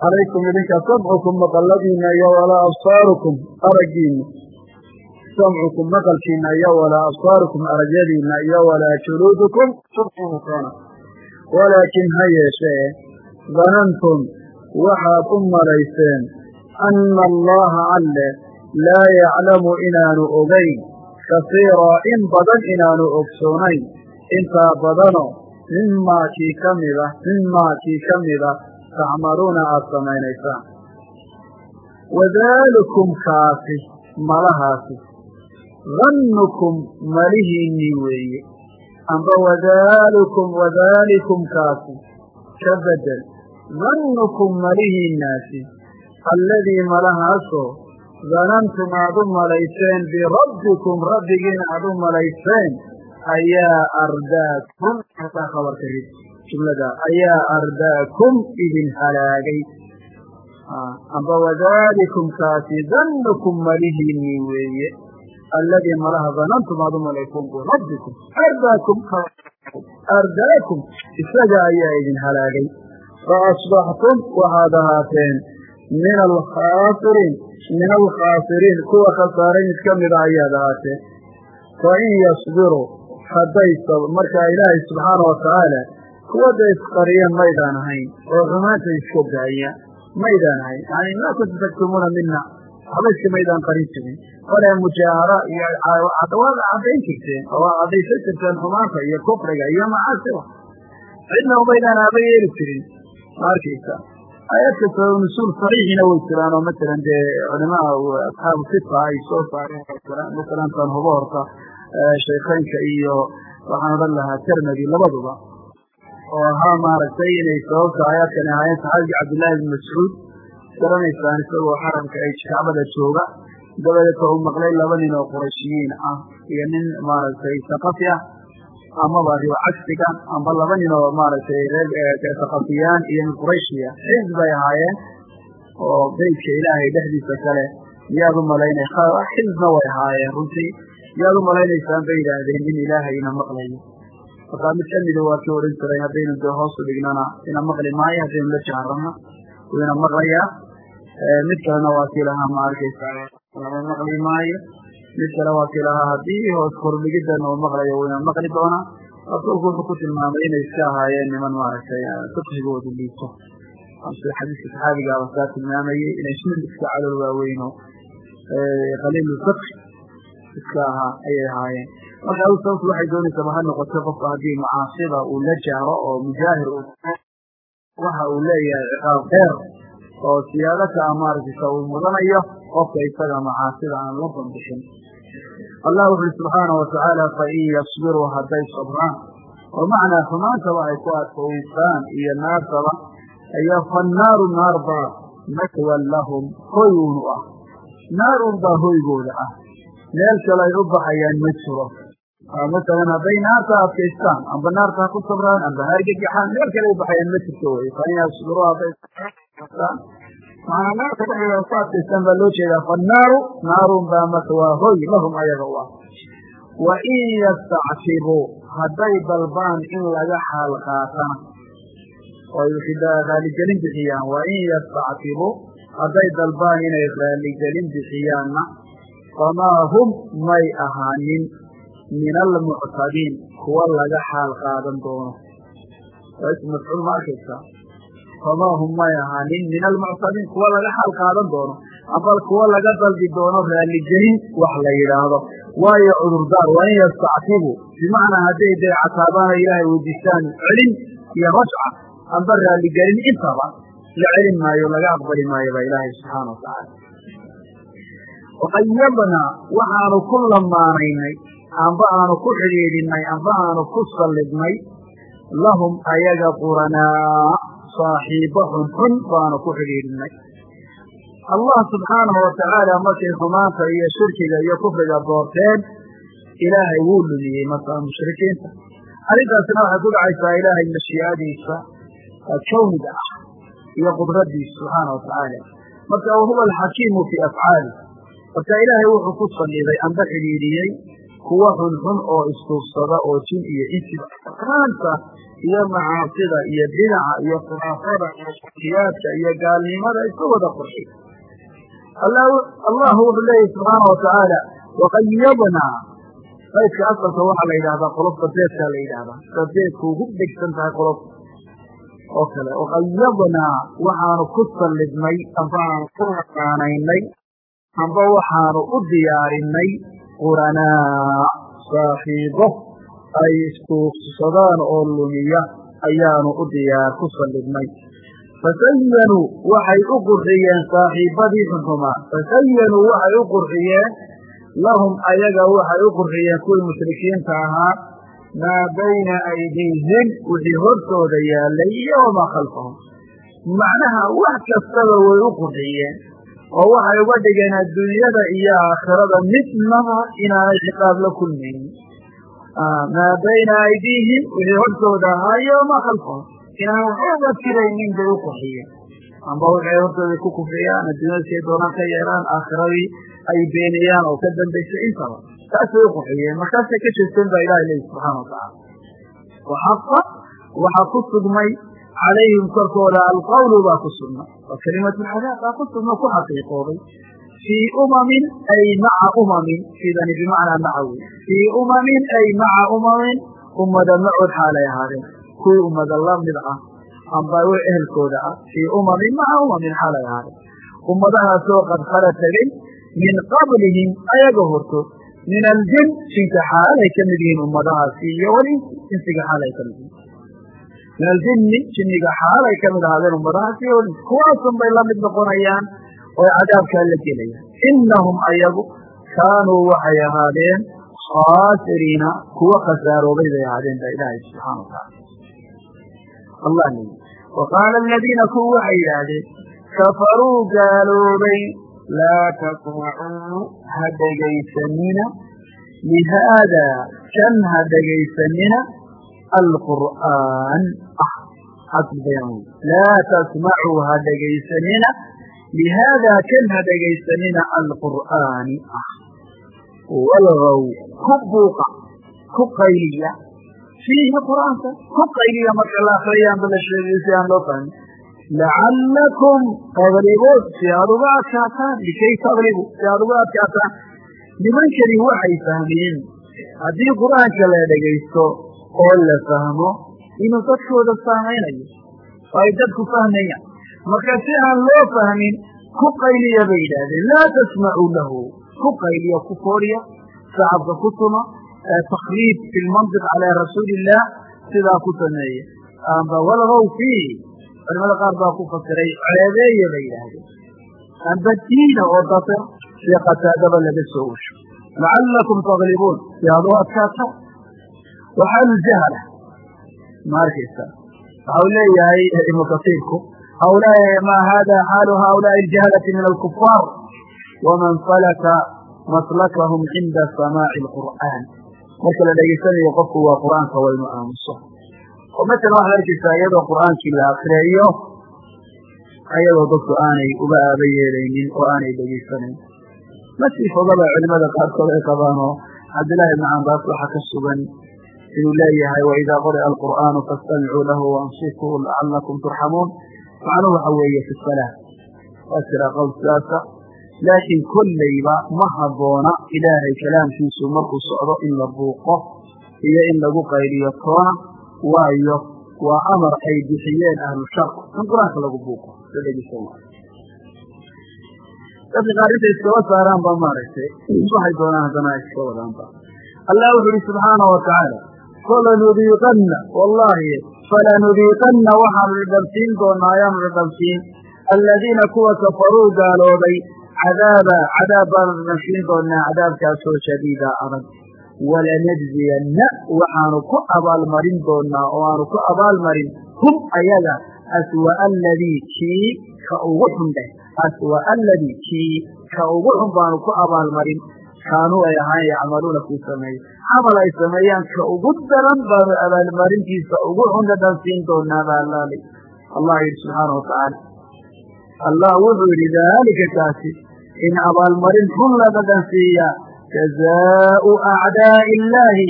calaykum idinka samcukum maqaladiina iyo walaa absaarukum araggiina samcukum maqalkiina iyo walaa absaarukum aragyadiina iyo walaa juluudukum walaakin ha yeeshee danantum waxaad u malayseen anna allaha alle laa yaclamu inaanu ogayn kasiiraa in badan inaanu ogsoonayn intaa badano mimaa kii ka mida mimaa kii ka mida tacmaluuna aada samaynaysaan wadaalikum kaasi malahaasi dannukum malihiinnii weeye amba wadaalikum wadaalikum kaasi ka bedel dannukum malihiinnaasi alladii malahaasoo danantum aad u malayseen birabbikum rabbigiin aad u malayseen. Ayaa ardaakum ataa khabarka rid jumlada ayaa ardaakum idin halaagay. Amba wadaalikum kaasi dannukum malihiinnii weeye. Alladii malaha danantum aad u malayseen birabbikum ardaakum ardaakum isaga ayaa idin halaagay. Fa asbaxtum waxaad ahaateen min min alkhaasiriin kuwa khasaaray mid ka mida ayaad ahaateen fa in yasbiruu hadday markaa ilaahay subxaana watacaala kuwada isqariya maydaan ahayn oo xumaanta iska daaya maydaan ahayn. Yani maa kuntu taktumuuna mina waxba iska maydaan qarin jirin. Kole mujaahara iyo waad caddayn jirteen oo waad caddaysan jirteen xumaanta iyo kufriga iyo macaasiba cidna umaydaan aaba yeeli jirin. Ma aayadka sabab nusuul saxiixina way jiraan oo masalan dee culimaha asxaabu sita ay soo saareen masalan tan hubo horta shaykhaynka iyo waxaan odhan lahaa termedi labaduba oo ahaa maaragtay inay sababta aayaadkani ahaayeen saxaabigii cabdillahi ibn mascuud garanaysaan isagoo xaramka ay kacbada jooga dabadeeta uu maqlay laba nin oo qurayshiyiin ah iyo nin maaragtay saqafi ah amaba riba cagsiga amba laba nin oo maaragtay reer saqafiyaan iyo mid qurayshiya xisb bay ahaayeen oo beytka ilaahay dhexdiisa kale miyaad u malaynay xisbna way ahaayeen runtii. Miyaad u malaynaysaan bay yidhaahdeen in ilaahayna maqlayo markaa mid kamida waa kii odhan jiray haddaynu dee hoosu dhignana ina maqli maayo haddaynu la jaarano wuu ina maqlayaa mid kalena waa kii lahaa ma arkaysa lama maqli maayo mid kale waa kii lahaa haddii hoos kordhigidana uu maqlayo wuu ina maqli doonaa rasuulku wuxuu ku tilmaamay inay iska ahaayeen niman maaragtay fiqhigoodu liito. Sida xadiiska saxaabigaaba saa tilmaamayey inay nin iska calool waaweyno qaliilu fiqh iska ahaa ayay ahaayeen. Marka sababtu waxay doonaysaba ha noqoto qofka haddii macaasida uu la jaaro oo mujaahir waxa uu leeyahay ciqaab dheer oo siyaado ka ah maaragtaysa uu mudanayo qofka isaga macaasida aan la bandixin allah wuxuui subxaanau watacaala fain yasbiruu hadday sabraan oo macnaa xumaantaba ay ku adkaysaan iyo naartaba ayaa fannaaru naar baa matwan lahum hoy unu ah. Naar un baa hoygooda ah. Meel kale ay u baxayaan ma jiro. Masalan hadday naarta adkaystaan amba naarta ha ku sabraan amba hargagaxaan meel kale u baxayaan ma jirto wey fain yasbiruu maanaa naarta dhexdeeda ku adkaystaan baa loo jeedaa fannaaru naarun baa matwaa hoy lahum ayaga u ah wa in yastactibuu hadday dalbaan in laga xaal qaatana oy raaligelin bixiyaan. Wa in yastactibuu hadday dalbaan inay raaligelin bixiyaanna famaa hum may ahaanin min almuctabiin kuwa laga xaal qaadan doono. Waa ism mafcuul ma arkaysaa famaa hum may ahaanin min almuctabiin kuwa laga xaal qaadan doono abal kuwa laga dalbi doono raaligelin wax la yidhaahdo waayo cudurdaar waa in yastactibu bimacnaa hadday dee cataabaana ilaahay weydiistaan celin iyo rajca amba raaligelin intaba la celin maayo laga aqbali maayo baa ilaahay subxaana watacaala waqayadnaa waxaanu ku lamaanaynay amba aanu ku xidhiidhinay amba aanu ku sallidnay lahum ayaga quranaa saaxiibo xunxun baanu ku xidhiidhinay allah subxaanahu watacaala markay xumaanta iyo shirkiga iyo kufriga doorteen ilaahay wuu lumiyey markaa mushrikiinta arrintaasina waxay ku dhacaysaa ilaahay mashii'adiisa kawniga ah iyo qudradiisa subxaana watacaala marka wahuwa alxakiimu fii afcaali marka ilaahay wuxuu ku salliday amba xidhiidhiyey kuwa xunxun oo istuursada oo jin iyo insiba maanta iyo macaasida iyo bidca iyo khuraafada iyo shakiyaadka iyo gaalnimada iska wada qurxiy allahu wuxuu leeyahi subxaana watacaala waqayadnaa qaydka asalka waxaa la yidhahdaa qolofta beedkaa la yidhahdaa sida beedku ugu dhegsan tahay qolofta oo kale waqayadnaa waxaanu ku sallidnay ambaanu ku raqaanaynay amba waxaanu u diyaarinay quranaa saaxiibo ay iskuugsadaan oo lumiya ayaanu u diyaar ku sallidnay fasayanuu waxay u qurxiyeen saaxiibadii xunxumaa fasayanuu waxay u qurxiyeen lahum ayaga waxay u qurxiyeen kuwii mushrikiinta ahaa maa bayna aydiihim wixii hortooda yaalay iyo wamaa khalfahum. Macnaha wax kastaba way u qurxiyeen oo waxay uga dhigeen adduunyada iyo aakhirada midnaba inaanay ciqaab la kulmaynin maa bayna aydiihim wixii hortooda ahaa iyo wamaa khalfahum inaan waxba jiraynin bay u qurxiyeen amba waxay hortooda ku kufriyaan adduunyada siay doonaan ka yeelaan aakhiradii ay beeniyaan oo ka dambaysay intaba taasay u qurxiyeen markaasay ka jeesteen baa ilahi leeyi subxaana watacaala waxaqa waxaa ku sugmay calayhim korkooda alqawlu baa ku sugnay oo kelimatu lcadaab baa ku sugma ku xaqiiqooday fii umamin ay maca umamin sidani bimacnaa maca wey fii umamin ay maca umamin ummada macood xaalay ahaadeen kuwii ummada la mid ah amba w ehelkooda ah fii umamin maca umamin xaalay ahaadeen ummadahaasoo qad khala tegey min qablihim ayaga hortood min aljin jinka xaalay ka mid yihiin ummadahaasi iyo walinsi insiga xaalay ka mid yihiin min aljini jiniga xaalay ka mid ahaadeen ummadahaasi iyo walinsi kuwaasun bay la mid oo cadaabkaa la gelayaan inahum ayagu kaanuu waxay ahaadeen khaasiriina kuwa khasaaroobay bay ahaadeen ba ilaahay subxaana l wa qaala aladiina kuwa waxay yidhaahdeen kafaruu gaaloobay laa tasmacuu ha dhegaysanina lihaada kan ha dhegaysanina alqur'aan. Ah laa tasmacuu ha dhegaysanina lihaada kan ha dhegaysanina alqur'aani ah walgaw ku buuqa ku qayliya fiihi qur'aanka ku qayliya marka la akhriyaanba la sheegayo si aan loo fahmin lacallakum taglibuun si aad uga adkaataan likay taglibu si aad uga adkaataan nimankani waxay fahmeen haddii qur'aanka la dhegaysto oo la fahmo inuu dadkooda saamaynayo oo ay dadku fahmayaan marka si aan loo fahmin ku qayliya bay yidhaahdeen. Laa tasmacuu lahu. Ku qayliya ku sacabka ku tuma takliid fi calaa rasuuli illah sidaa ku sameeye. Amba walgow fiih culimada qaar baa ku fasiray ceebeeya bay yidhaahdeen. Amba diina oo dafir sida qataadaba laga soo usho lacallakum taglibuun si aad u adkaata. Waxaalu jahla ma arkaysa waxau leeyahay ibnu kasiirku ma hada xaalu haulaai aljahlati min alkufaar waman salaka maslakahum cinda samaaci alqur'aan marka la dhegaysanayo qofku waa qur'aanka waa inu aamuso oo masalan waxaad arkaysaa iyadoo qur'aankii la akriyayo ayadoo dadku aanay uga aaba yeelaynin oo aanay dhegaysanayn masii fogaba culimada qaarkood ay qabaan oo cabdillaahi ibni cambaas waxaa ka sugan inuu leeyahay waidaa quri'a alqur'aanu fastamicuu lahu waansituu lacalakum turxamuun macnuhu waxa weeye fi salaa waa jira qowl sidaasa laakiin kollayba ma habboona ilaahay kalaamkiisu markuu socdo in la buuqo iyo in lagu qayliyo toona waayo waa amar ay bixiyeen ahlu shar in qur'aanka lagu buuqo dadka qaar intay iskaba saaraan ba maaragtay waxay doonaan haddana iska wadaanba allah wuxu uhi falanudiiqanna waxaanu dhadhamsiin doonaa ayaanu dhadhamsiin aladiina kuwa kafaruu gaalooday cadaaba cadaab baanu dhadhamsiin doonaa cadaabkaasoo shadiida adag walanajziyanna waxaanu ku abaalmarin doonaa oo aanu ku abaalmarin hum ayaga aswa aladii kii ka ugu xun dheh aswa aladii kii ka ugu xun baanu ku abaalmarin kaanuu ay ahaan yacmaluuna kuu sameeye camal ay sameeyaan ka ugu daran baanu abaalmarintiisa ugu xun dhadhansiin doonaa baa allaali allah yidhi subxaana watacaala allah wuxuu yidhi daalika kaasi in abaalmarin xun la dhadhansiiyaa jazaau acdaa'i illaahi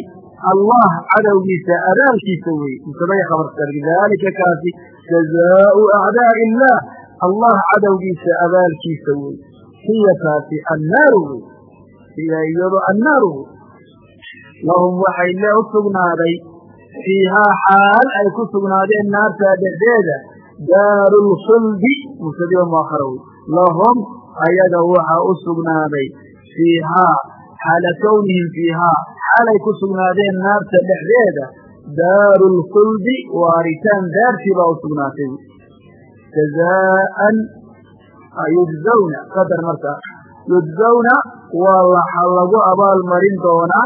allah cadowgiisa abaalkiisa weye musabaya khabarkar daalika kaasi jazaau acdaa'i illaah allah cadowgiisa abaalkiisa wey. Hiya taasi annaaru wey. Hiya iyado annaaru wey lahum waxay le u sugnaaday fiihaa xaal ay ku sugnaadeen naartaa dhexdeeda daaru lkhuldi mubtadiyo muakhara wey lahum ayaga waxaa u sugnaaday fiihaa xaala kownihim fiihaa xaalay ku sugnaadeen naarta dhexdeeda daaru lkhuldi waaritaan daartii baa u sugnaatay jazaaan yujzawna qadar markaa yujzawna waa laxa lagu abaalmarin doonaa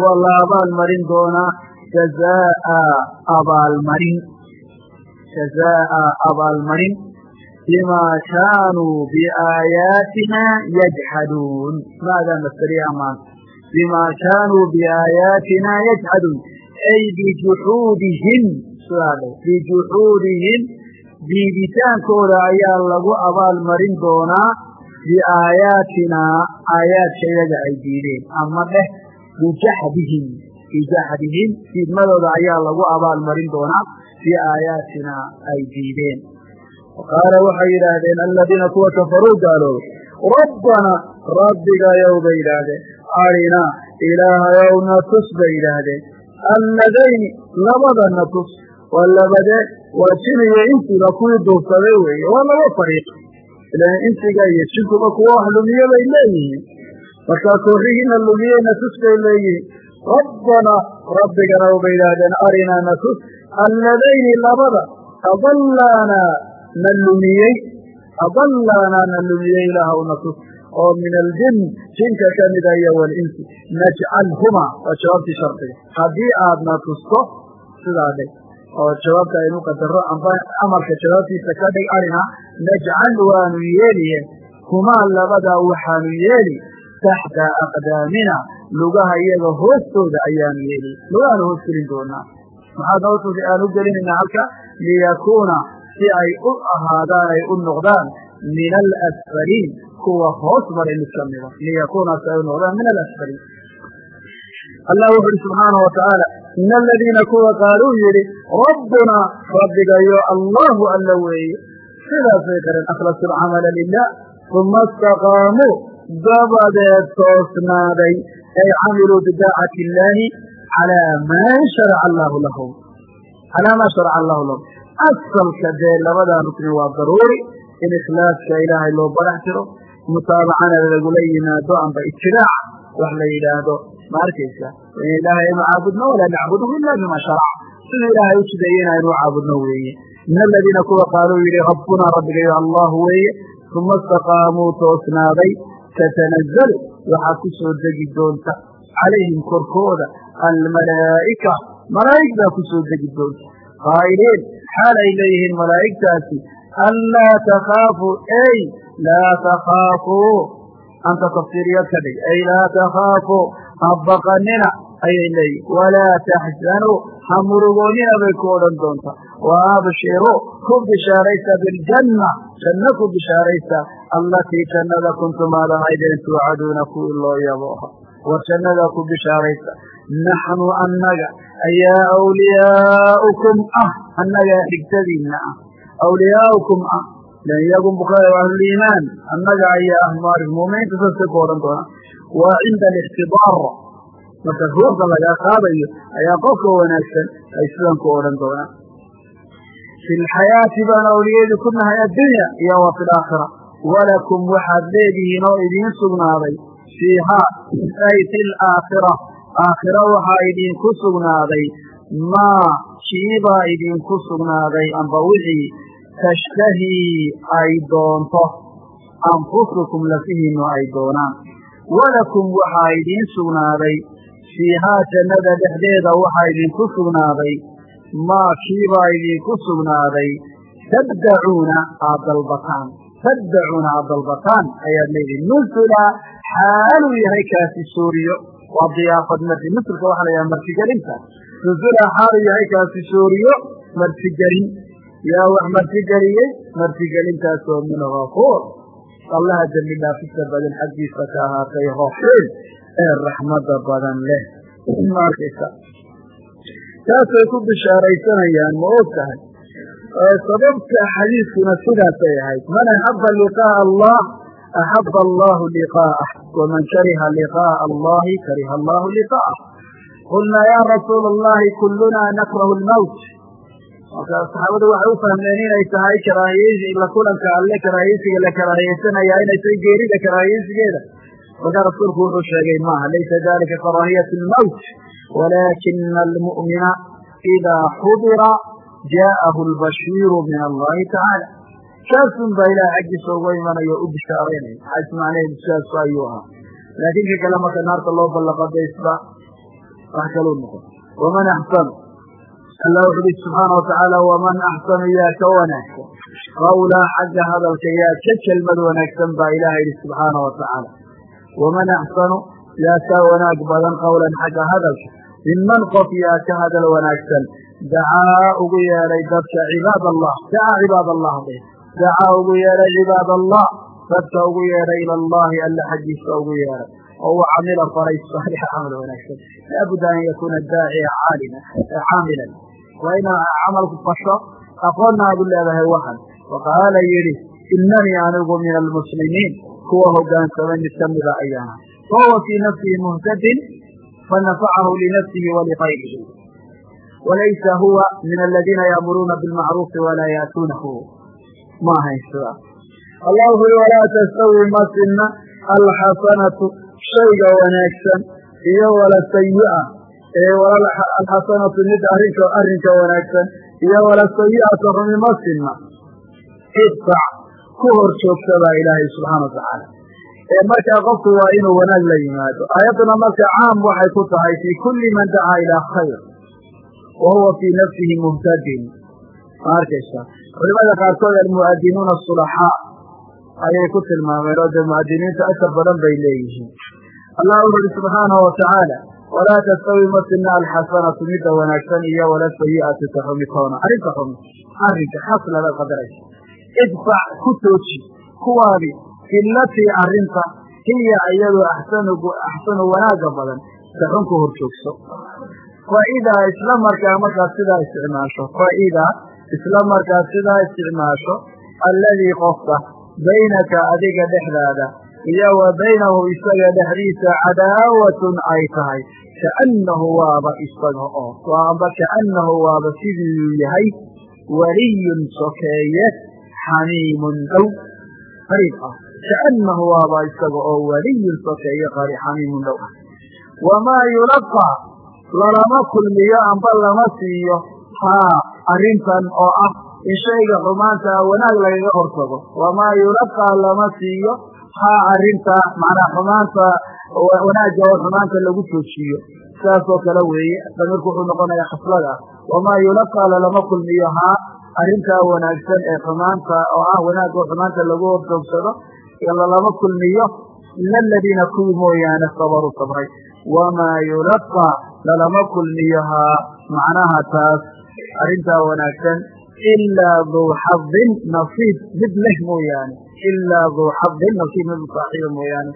waa la abaalmarin doonaa jazaa abaalmarin jazaa'a abaalmarin bimaa kaanuu biaayaatina yajxaduun maadaa masariya maanta bimaa kaanuu biaayaatina yajxaduun ay bijuxuudihim bijuxuudihim diiditaankooda ayaa lagu abaalmarin doonaa. Biaayaatinaa. Aayaadka iyaga ay diideen. Ama dheh bijaxdihim bijaxdihim diidmadooda ayaa lagu abaalmarin doonaa biaayaatinaa ay diideen qaala waxay yidhaahdeen aladiina kuwa kafaruu gaaloobay rabbana rabbigayow bay yidhaahdeen arinaa ilaahayow na tus bay yidhaahdeen alladayni labada na tus waa labadee waa jin iyo kuwii duursaday weeye waa laba fariiq ilan insiga iyo jinkuba kuwa wax lumiye bay leeyihiin markaa koorihiina lumiyey na tus bay leeyihiin rabbana rabbigana bay yidhaahdeen arinaa na tus alladayni labada adallaanaa na lumiyey adallaanaa na lumiyey ilaahw na tus oo min aljin jinka ka mida iyo walinsi najcalhumaa waa jawaabtii shardiga haddii aadna tusto sidaa dhig. Oo jawaabta aynu qadaro amba amarka jawaabtiisa ka dhig arina najcal waanu yeeliye. Humaa labadaa waxaanu yeeli taxta aqdaamina lugaha iyaga hoostooda ayaanu yeeli lugahaanu hoos gelin doonaa maxaad noo aan u gelinaynaa halka liyakuuna si ay u ahaadaan ay u noqdaan min alasfaliin kuwa hoos maray mid ka mida liyakuuna si ay u noqdaan min alasfaliin allah wuxu uhi subxaanahu watacaala ina aladiina kuwa qaaluu yidhi rabbunaa rabbigayo allahu alla weeye. Sidaasay qareen akhlasu lcamala lilah uma istaqaamuu dabadeed toosnaaday ay camiluu bidaacati illaahi calaa maa sharaca allahu lahum calaa maa sharaca allahu lahum asalka dee labadaa rukni waa daruuri in ikhlaaska ilaahay loo barax jiro mutaabacana lagula yimaado amba itibaac wax la yidhaahdo ma arkaysa in ilaahay aynu caabudno walaa nacbuduhu ila bima sharac siduu ilaahay u jideeye in aynu caabudno weeye min aladiina kuwa qaaluu yidhi rabbunaa rabbigayo allahu weeye uma istaqaamuu toosnaaday tatanazalu waxaa ku soo degi doonta calayhim korkooda almalaa'ika malaa'ig baa ku soo degi doonta qaa'iliin xaal ay leeyihiin malaa'igtaasi anlaa takhaafuu ey laa takhaafuu anta tafsiiriyaad ka dhig ay laa takhaafuu ha baqanina ayay leeyihiin walaa taxzanuu ha murugoonina bay ku odhan doontaa wa abshiruu ku bishaaraysa biljanna. Janno ku bishaaraysa. Allatii jannada kuntum aad ahaydeen tuucaduuna kuwii loo yabooha war jannada ku bishaaraysa. Naxnu annaga ayaa awliyaaukum ah. Annagaa xigtadiinna ah. Awliyaaukum ah. Lan iyagun bukaari ahluliimaan annaga ayaa ah maari muuminiinta saasay ku odhan doonaa waa cinda alixtidaar marka ruuxda lagaa qaadayo ayaa qofka wanaagsan ay sidan ku odhan doonaan fi lxayaati baan awliyadii ku nahay addunya iyo wa fi laakhira walakum waxaad leedihiin oo idiin sugnaaday fiihaa ay fi laakhira aakhira waxaa idinku sugnaaday maa kiibaa idinku sugnaaday amba wixii tashtahii ay doonto anfusukum lafihiinu ay doonaan walakum waxaa idiin sugnaaday fiihaa jannada dhexdeeda waxaa idinku sugnaaday maa kiibaa idinku sugnaaday taddacuuna aad dalbataan taddacuuna aad dalbataan ayaad leedihi nusula xaaluu yahay kaasi sooriyo waa diyaafad marti nusulka waxaa la martigelinta nusula xaaluu yahay kaasi sooriyo martigelin yaa wax martigeliyey martigelintaasoo min hafuur allaha dembi dhaafista badan xaggiisa ka ahaatay hafuur ee raxmada badan leh ma arkaysa taasay ku bishaaraysanayaan ma og tahay? Sababta xadiidkuna sidaasay ahayd. Man axaba liqaa'a allah axaba allahu liqaa'ah waman kariha liqaa'a allahi kariha allahu liqaa'ah qulnaa ya rasuula allahi kulluna nakrahu lmowt marka saxaabadu waxay u fahmeen inay tahay karaahiyeysi la kulanka alle karaahiyeysiga la karaahiyeysanaya inay geerida karaahiyeysigeeda markaa rasuulku wuxuu sheegay maaha laysa dalika karaahiyat lmowt walaakina almu'mina idaa xudira jaa'ahu albashiiru min allahi tacaala kaasun baa ilaah xaggiisa uga imanayo o u bishaaraynaya xays macnaheedu sidaasu ayuu ahaa laakiin ka kale marka naarta loo ballaqo de isba wax kaluu noqon waman axsanu allah wuxu uhi subxaana watacaala waman axsanu yaa ka wanaagsan qawlaa xagga hadalka yaa ka kelmad wanaagsan baa ilaha yidhi subxaana watacaala waman axsanu yaa ka wanaag badan qawlan xagga hadalka minman qof ka hadal wanaagsan. Dacaa ugu yeedhay dadka cibaad allah dacaa cibaad allah de. Dacaa ugu yeedhay cibaad allah dadka ugu yeedhay ila allahi alla xaggiisa ugu yeedhay. Oo uu camila faray saalixa camal wanaagsan. Laabudda an yakuuna daaciya caalima caamilan. Waa inaa camalku fasho aqoonna aad u leedahay waxan waqaala yidhi inanii anigu min almuslimiin kuwa hogaansamay mid ka mida ayaana wahuwa fii nafsihi muhtadin fanafacahu linafsihi waliqayrihi walaysa huwa min aladiina yaamuruuna bilmacruufi walaa yaatuunahu ma ahayn sidaas allah wuxu ui walaa tastawi ma sinna alxasanatu shayga wanaagsan iyo wala sayi'a ee alxasanatu mid arrinka arrinka wanaagsan iyo wala sayi'atu rumi ma sinna idfac ku hor joogta baa ilaahay subxaana watacaala ee markaa qofku waa inuu wanaag la yimaado. Aayadduna marka caam waxay ku tahay fii kulli man dacaa ilaa khayr wa fii nafsihi muhtadin. Ma arkaysa? Culimada qaarkood almu'adinuuna asulaxaa ayay ku tilmaameen oo dee mu'adiniinta asar badan bay leeyihiin. Allah wuxu uhi subxaanahu watacaala walaa tastawi ma sinna alxasanatu midda wanaagsan iyo wala sayi'atu ta xumitoona arrinta xumi arrinka xaslada qadaraysa idfac ku tooji kuwaadi ilatii arrinta hiya iyadu axsanu wanaaga badan ta xun ku hor joogso faidaa isla markaa markaad sidaa isticmaasho faidaa isla markaad sidaa isticmaasho alladii qofka baynaka adiga dhexdaada iyo wa baynahu isaga dhexdiisa cadaawatun ay tahay kaannahu waaba isaga oo waaba kaannahu waaba siduu yahay waliyun sokeeye xamiimun dhow qariib ah kaannahu waaba isaga oo waliyun sokeeye xamiimun dhow wamaa yulaqaa lalama kulmiyo amba lama siiyo haa arrintan oo ah in shayga xumaanta wanaag lagaga hortago wamaa yulaqaa lama siiyo haa arrintaa macnaa xumaanta wanaagga oo xumaanta lagu joojiyo sidaasoo kale weeye damirku wuxuu noqonayaa khaslada wamaa yulaqaa lalama kulmiyo haa arrintaa wanaagsan ee xumaanta oo ah wanaagga oo xumaanta lagu hortoogsado lalama kulmiyo ila aladiina kuwii mooyaane sabaruu sabray. Wamaa yulaqaa lalama kulmiyo haa macnaha taas arrintaa wanaagsan ilaa duu xadin nasiib mid leh mooyaane ilaa duu xadin nasiib mid saaxiiba mooyaane.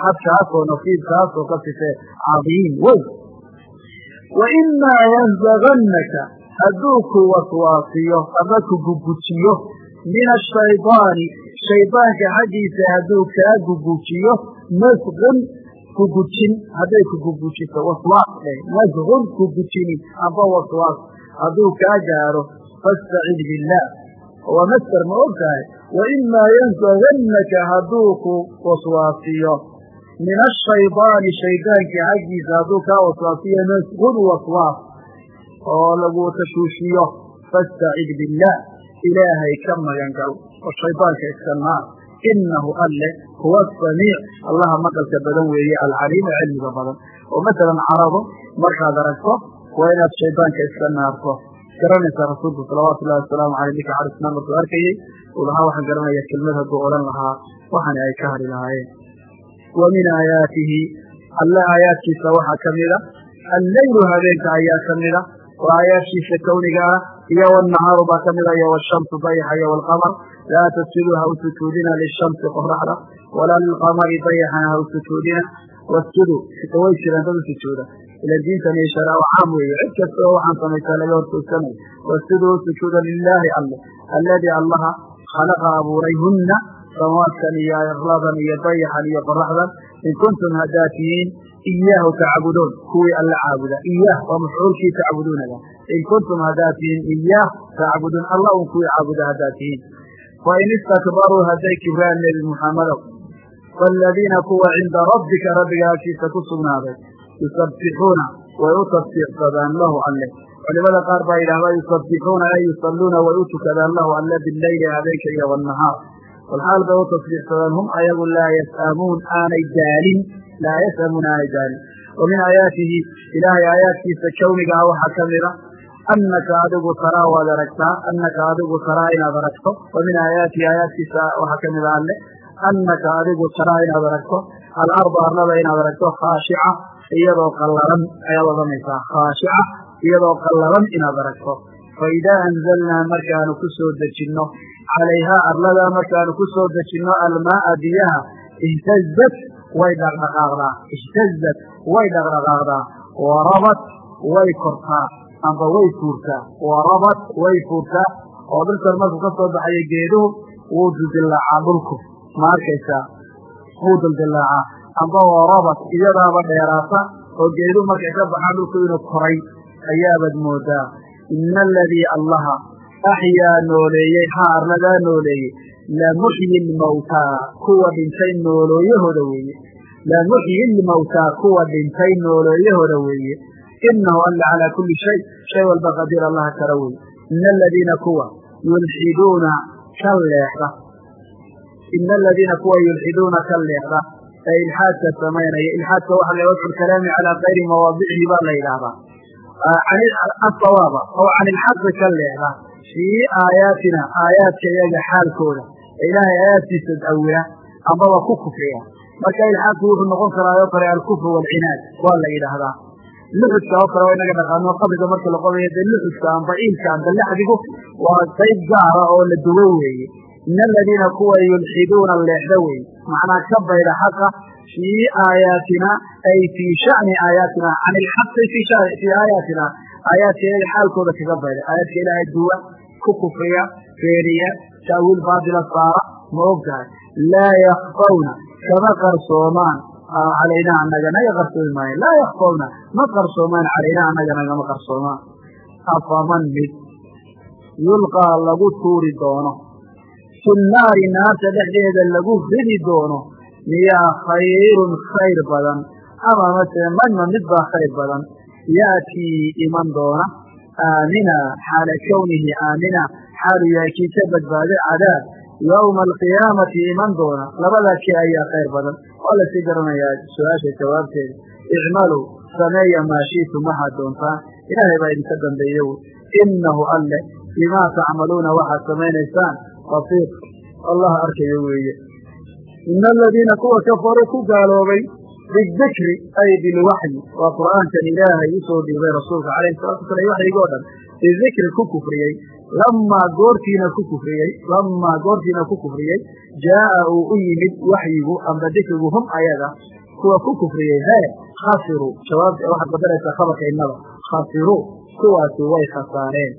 Xadkaas oo nasiibkaas oo ka sifee cadiim wey wa yanzagannaka hadduu ku waswaasiyo ama ku gugujiyo min ashaydaani shaydaanka xaggiisa hadduu kaa gugujiyo nasqun kugujin. Hadday kugugujiso waswaas dheh nasqun kugujini amba waswaas hadduu kaa gaaro fastacid billaah. Waa master ma og tahay wa imaa yansagannaka hadduu ku waswaasiyo min ashaydaani shaydaankii xaggiisa hadduu kaa waswaasiyo nasqun waswaas oo lagu tashuushiyo fastacid billaah. Ilaahay ka magan gal oo shaydaanka iska naar inahu alle huwa asamiic allaha maqalka badan weeye alcaliimu cilmiga badan. Oo masalan carabo markaad aragto waa inaad shaydaanka iska naarto garanaysaa rasuulku salawaatu wasalaamu aleyh ninka carisnaa markuu arkayey uu lahaa waxaan garanaya kelmad hadduu odhan lahaa waxaana ay ka hari lahaayeen. Wa min aayaatihi alle aayaadkiisa waxaa ka mida alleylu habeenka ayaa ka mida oo aayaadkiisa kawniga ah iyo wannahaaru baa ka mida iyo washamsu dayaxa iyo waalqamar laa tasjuduu ha u sujuudina lishamsi qoraxda walaa lilqamari dayaxana ha u sujuudina wasjuduu way jiraan dad u sujuuda ilan diintani sharaaco caam weeye cid kasta oo waxaan samaysaa laga hortoogsanayo wasiduu sujuuda lilaahi alle alladii allaha khalaqa abuuray hunna samaadkan iyo arladan iyo dayaxan iyo qoraxdan in kuntum haddaad iyaahu tacbuduun kuwii alla caabuda iyaah waa mafcuulkii tacbuduunaga in kuntum haddaad iyaah tacbuduun alla un kuwii caabuda haddaad fain istakbaruu hadday kibraan nebi muxammadow faaladiina kuwa cinda rabbika rabbiga agtiisa ku sugnaaday yusabbixuuna way u tasbiixsadaan lahu alle culimada qaar baa yidhahdaa yusabbixuuna ay yusalluuna way u tukadaan lahu alle bileyli habeenka iyo wanahaar walxaal bay u tasbiixsadaan hum ayagu laa yas'amuun aanay daalin laa yas'amuun aanay daalin wa min aayaatihi ilaahay aayaadkiisa kawniga ah waxaa ka mida annaka adigu taraa waad aragtaa annaka adigu taraa inaad aragto wa min aayaatihi aayaadkiisa waxaa ka mida alle annaka adigu taraa inaad aragto alarda arlada inaad aragto khaashica iyadoo qallalan ayaad odhanaysaa khaashica iyadoo qallalan inaad aragto fa idaa anzalnaa markaanu ku soo dejinno calayhaa arlada markaanu ku soo dejinno almaaa biyaha ihtazat way dhaqdhaqaaqdaa ihtazat way dhaqdhaqaaqdaa warabat way kortaa amba way fuurtaa warabat way fuurtaa oo dhulkan markuu ka soo baxayo geeduhu wuu dildillaacaa dhulku. Ma arkaysaa wuu dildillaacaa. Amba warabat iyadaaba dheeraata oo geeduhu markay ka baxaan dhulku inuu koray ayaabaad moodaa. Ina aladii allaha axyaa nooleeyey haa arladaa nooleeyey. Lamuxyi lmawtaa kuwa dhintay noolooyahooda weeye. Lamuxyi lmawtaa kuwa dhintay noolooyahooda weeye inahu alla calaa kulli shay shay walba qadiir allaha kara weeye ina aladiina kuwa yulxiduuna ka leexda ina aladiina kuwa yulxiduuna ka leexda ee ilxaadka samaynaya ilxaadka waxa la wadcu lkalaami calaa kayri mawaadicihi baa la yidhaahdaa asawaaba oo can ilxaqi ka leexda fii aayaatina aayaadka iyaga xaalkooda ilaahay aayaadkiisa awila ambaba ku kufriya marka ilxaaqku wuxuu noqon karaa oo kale alkufru waa la yidhaahdaa luxudka oo kale waa inaga dhaqaano qabriga marka la qodayo dee luxudka amba iilka amba laxdigu waa qayb gaara oo la duwo weeye ina aladiina kuwa yulxiduuna leexda weeye macnaa ka bayda xaqa fii aayaatina ay fii shani aayaatina can ilxaqi fii aayaatina aayaadka iyaga xaalkooda kaga bayda aayaadka ilaahay duwa ku kufriya beeniya ta'wiil baatila saara ma ogtahay laa yakfawna kama qarsoomaan calaynaa annaga naga qarsoomi maayo laa yakfawna ma qarsoomaan calaynaa annaga nagama qarsoomaan afaman mid yulqaa lagu tuuri doono fi naari naarta dhexdeeda lagu ridi doono miyaa khayrun khayr badan ama mase manma mid baa khayr badan ya'tii iman doona aamina xaala kownihi aamina xaalu yahay kii ka badbaaday cadaab yowma alqiyaamati iman doona labadaa kii ayaa khayr badan waa la sii garanayaa su'aasha jawaabteeda icmaluu sameeya maa shiitum waxaad doontaan ilaahay baa idinka dambeeye wy inahu alle bimaa tacmaluuna waxaad samaynaysaan basiir allah arkayo weeye ina aladiina kuwa kafaruu ku gaaloobay bidikri ay bilwaxyi waa qur'aankan ilaahay u soo dhiibay rasuulka calayhi salatu wasala waxyigoo dhan bidikri ku kufriyey lamaa goortiina ku kufriyey lamaa goortiina ku kufriyey jaa'a uu u yimid waxyigu amba dikrigu hum ayaga kuwa ku kufriyey hee khasiruu jawaabta waxaad qadaraysaa khabarka innada khasiruu kuwaasi way khasaareen.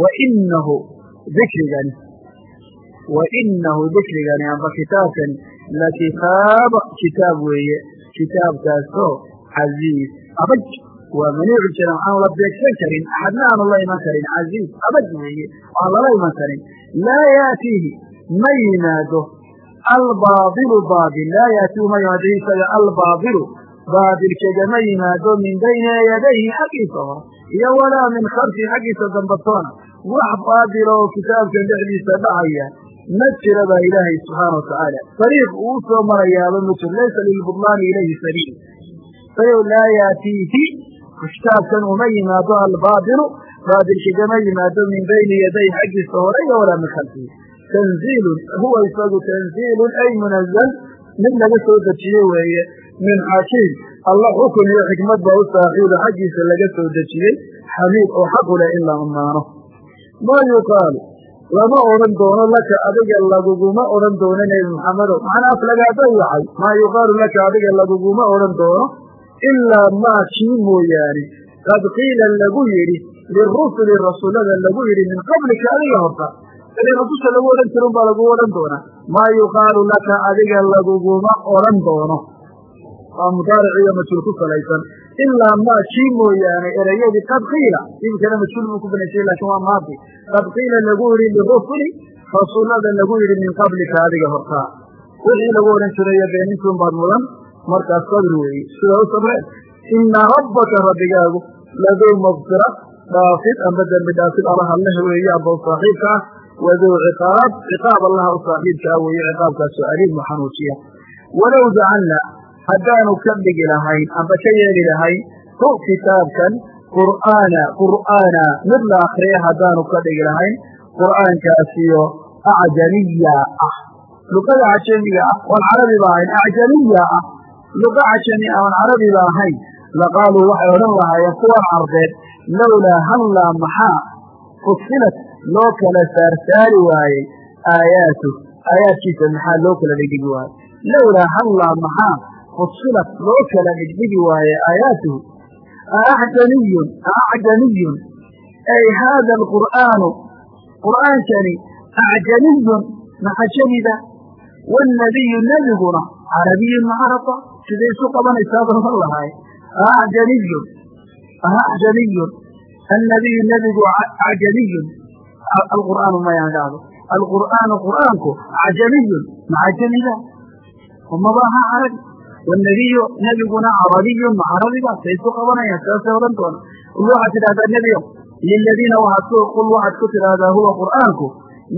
Wa inahu dikrigani wa inahu dikrigani amba kitaabkani la kitaab weeye kitaabkaasoo casiiz abaj waa maniicu jiran aan la beegsan karin axadna aanu la iman karin casiiz abaj weeye aan lala iman karin. Laa yaatiihi ma yimaado. Albaailu baail laa yaatiihu ma yimaado isaga albaabilu baabilkegama yimaado min bayna yadayhi xaggiisa hore iyo walaa min khalfi xaggiisa dambatoona wax baadila oo kitaabkan dhexdiisa dhacaya ma jira baa ilaahay subxaana watacaala sariiq uu soo marayaaba ma jiro laysa lilbudlaani ilayhi sabiil. Laa yaatiihi kitaabkan uma yimaado albaabilu baabilkagama yimaado min bayni yaday xaggiisa hore iyo walaa min khalfihi tanziilun huwa isagu tanziilun ay munazal mid laga soo dejiye weeye min xakiim alla xukun iyo xikmad baa u saaxiiba xaggiisa laga soo dejiyey xamiid oo xaqu leh in la ammaano maa yuqaalu lama odhan doono laka adiga laguguma odhan doono nebi maxamedow macnaa aflagaado waxay maa yuqaalu laka adiga laguguma odhan doono ilaa maa kii mooyaane qad qiila lagu yidhi lirusuli rasuulada lagu yidhi min qablika adiga horta ili rasusha lagu odhan jira un baa lagu odhan doonaa maa yuqaalu laka adiga laguguma odhan doono waa mudaaric iyo majhuul ku salaysan ilaa maa kii mooyaane ereyadii qad qiila imikana majhuul buu ku banaysay laakiin waa maadi qad qiila lagu yidhi lirusuli rasuulada lagu yidhi min qablika adiga hortaa wixii lagu odhan jirayo beenintuun baad mudan markaas sabr weeye sida u sabreen ina rabbaka rabbigaagu laduu maqfira dhaafid amba dembi dhaafid allaha leh weeye aba saaxiibka ah waduu ciqaab ciqaab allaha u saaxiibka ah weeye ciqaabkaasoo aliim u xanuujiya walow jacalna haddaanu ka dhigi lahayn amba ka yeeli lahayn hu kitaabkan qur'aana qur'aana mid la akriya haddaanu ka dhigi lahayn qur'aankaasiyo acjamiya ah. Luqada cajamiga ah oon carabiba ahayn acjamiya ah luqa cajami aan carabiba ahayn laqaaluu waxay odhan lahaayeen kuwan carbeed lowlaa hallaa maxaa fusilat loo kala saarsaari waayey aayaatu aayaadkiisa maxaa loo kala dhigdhigi waayey. Lowlaa hallaa maxaa fusilat loo kala dhigdhigi waaye aayaatuhu. Aacjamiyun aacjamiyun ay haada alqur'aanu qur'aankani acjamiyun macajamida wاnabiyu nebiguna carabiyun macaraba siday isu qabanaysaa badan lahay? Acjamiyun acjamiyun annabiyu nebigu acjamiyun alqur'aanu mayaan dhahdo alqur'aanu qur'aanku acjamiyun macajamida umaba aha carabi wanabiyu nebiguna carabiyun ma carabiba say isu qabanayaan saasay odhan doona waxaad tidhahdaa nebiyo liladiina qul waxaad ku tidhaahdaa huwa qur'aanku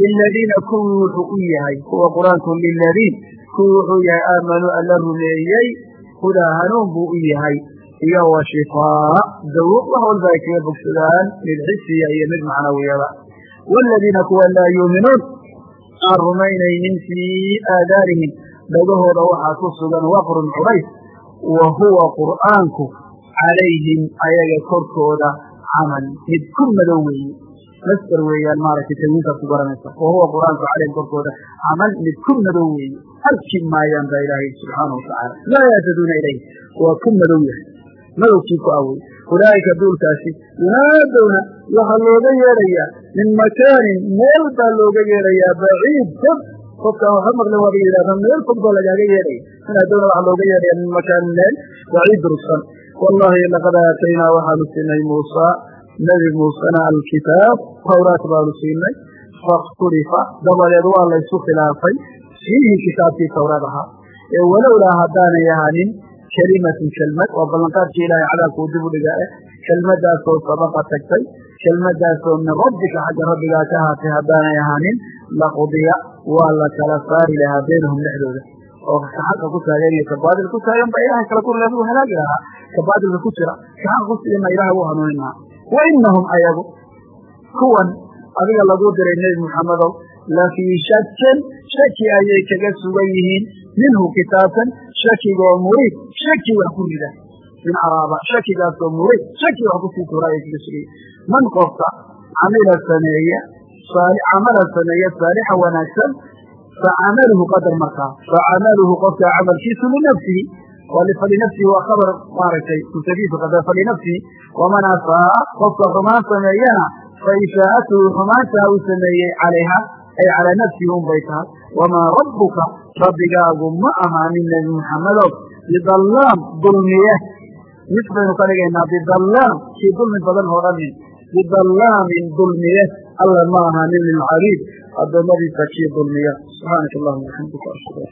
liladiina kuwii wuxuu u yahay huwa qur'aanku liladiin kuwii wuxuu yahay aamanuu alla rumeeyey hudaa hanuun buu u yahay. Iyo wa shifaa dawo wax walba ay kaga bogsadaan mid xisiya iyo mid macnawiyada. Waaladiina kuwa laa yuuminuun aan rumaynaynin fii aadaanihim dhagahooda waxaa ku sugan waqrun culays wa huwa qur'aanku calayhim ayaga korkooda camal mid ku madow weeye masder weeyaan maaragtay tawiinkaad ku garanaysa wa qur'aanku calayhim korkooda camal mid ku madow weeye arki maayaan baa ilaahay subxaana watacaala laa yaataduuna ilayh waa ku madow yahay. Madowkii ku awey ulaa'ika duulkaasi yunaadowna waxaa looga yeedhayaa min makaanin meel baa looga yeedhayaa baciid. Fog qofkaan waxa maqlen waaba yidhahda meel fog lagaaga yeedhaya yunaadowna waxaa looga yeedhaya min makaanin meel baciid durugsan wallahi laqad aataynaa waxaanu siinay muusa nebi muusena alkitaab tawraat baanu siinay fakhtulifa dabadeed waa laysu khilaafay fiihi kitaabkii tawraad ahaa ee walowlaa haddaanay ahaanin kelimatun kelmad waa ballanqaadkii ilaahay cadaabkuu dib u dhigaa kelmaddaasoo sabaqa tagtay kelmaddaasoo min rabbika xagga rabbigaa ka ahaatay haddaanay ahaanin laqudiya waa la kala saari lahaa baynahum dhexdooda. Oo ka xaqa ku taagan iyo ka baadil ku taagan ba ilahay kala kurleed u halaagi lahaa. Ka baadilka ku jira ku wa inahum ayagu kuwan adiga lagu diray nebi muxamedow lafii shakin shaki ayay kaga sugan yihiin minhu kitaabkan shakigoo muriid shaki wax ku rida min caraaba shakigaasoo muriid shaki wax ku sii tuura ayay kaga sugan yihiin man qofka camila sameeya camala sameeya saalixa wanaagsan facamaluhu qadar markaa facamaluhu qofka camalkiisu linafsihi falinafsihi waa khabar maaragtay mutagiisu qadar falinafsihi waman asaa qofka xumaan sameeyana faishaa'atuhu xumaantaa uu sameeyey calayha ay calaa nafsihi un tahay wamaa rabbuka rabbigaagu ma ahaanin nebi muxammedow bidallaam dulmiye mid baynu ka dhigaynaa bidallaam kii dulmi badan odhanin bidallaamin dulmiye alla ma ahaanin lilcabiid addoommadiisa kii dulmiya subxaanaka allahuma waxamdika ashhadu